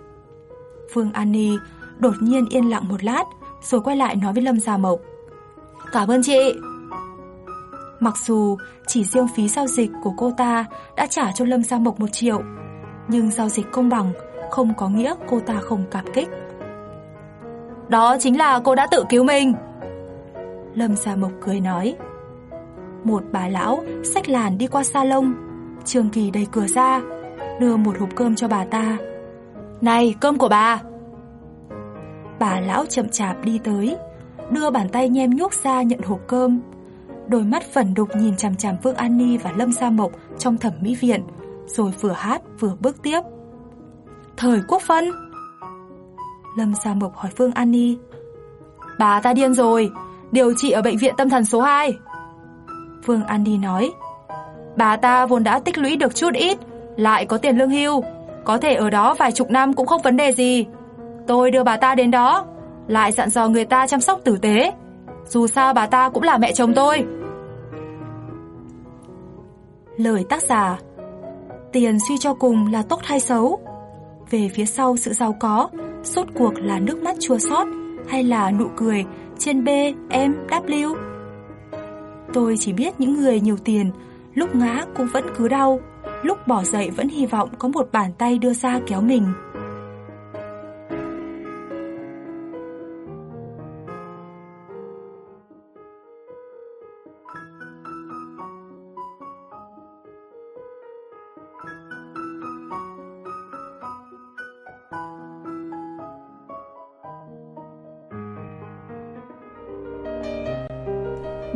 Vương An Ni đột nhiên yên lặng một lát, rồi quay lại nói với Lâm Gia Mộc. Cảm ơn chị. Mặc dù chỉ riêng phí giao dịch của cô ta đã trả cho Lâm Gia Mộc một triệu, nhưng giao dịch công bằng không có nghĩa cô ta không cảm kích. Đó chính là cô đã tự cứu mình. Lâm Gia Mộc cười nói. Một bà lão xách làn đi qua salon, Trương Kỳ đẩy cửa ra, đưa một hộp cơm cho bà ta. Này, cơm của bà! Bà lão chậm chạp đi tới, đưa bàn tay nhem nhuốc ra nhận hộp cơm. Đôi mắt phần đục nhìn chằm chằm Vương An Ni và Lâm Sa Mộc trong thẩm mỹ viện, rồi vừa hát vừa bước tiếp. Thời quốc phân! Lâm Sa Mộc hỏi Vương An Ni. Bà ta điên rồi, điều trị ở bệnh viện tâm thần số 2. Vương An Ni nói. Bà ta vốn đã tích lũy được chút ít, lại có tiền lương hưu, có thể ở đó vài chục năm cũng không vấn đề gì. Tôi đưa bà ta đến đó, lại dặn dò người ta chăm sóc tử tế. Dù sao bà ta cũng là mẹ chồng tôi. Lời tác giả Tiền suy cho cùng là tốt hay xấu? Về phía sau sự giàu có, sốt cuộc là nước mắt chua xót hay là nụ cười trên B, M, W? Tôi chỉ biết những người nhiều tiền, lúc ngã cũng vẫn cứ đau, lúc bỏ dậy vẫn hy vọng có một bàn tay đưa ra kéo mình.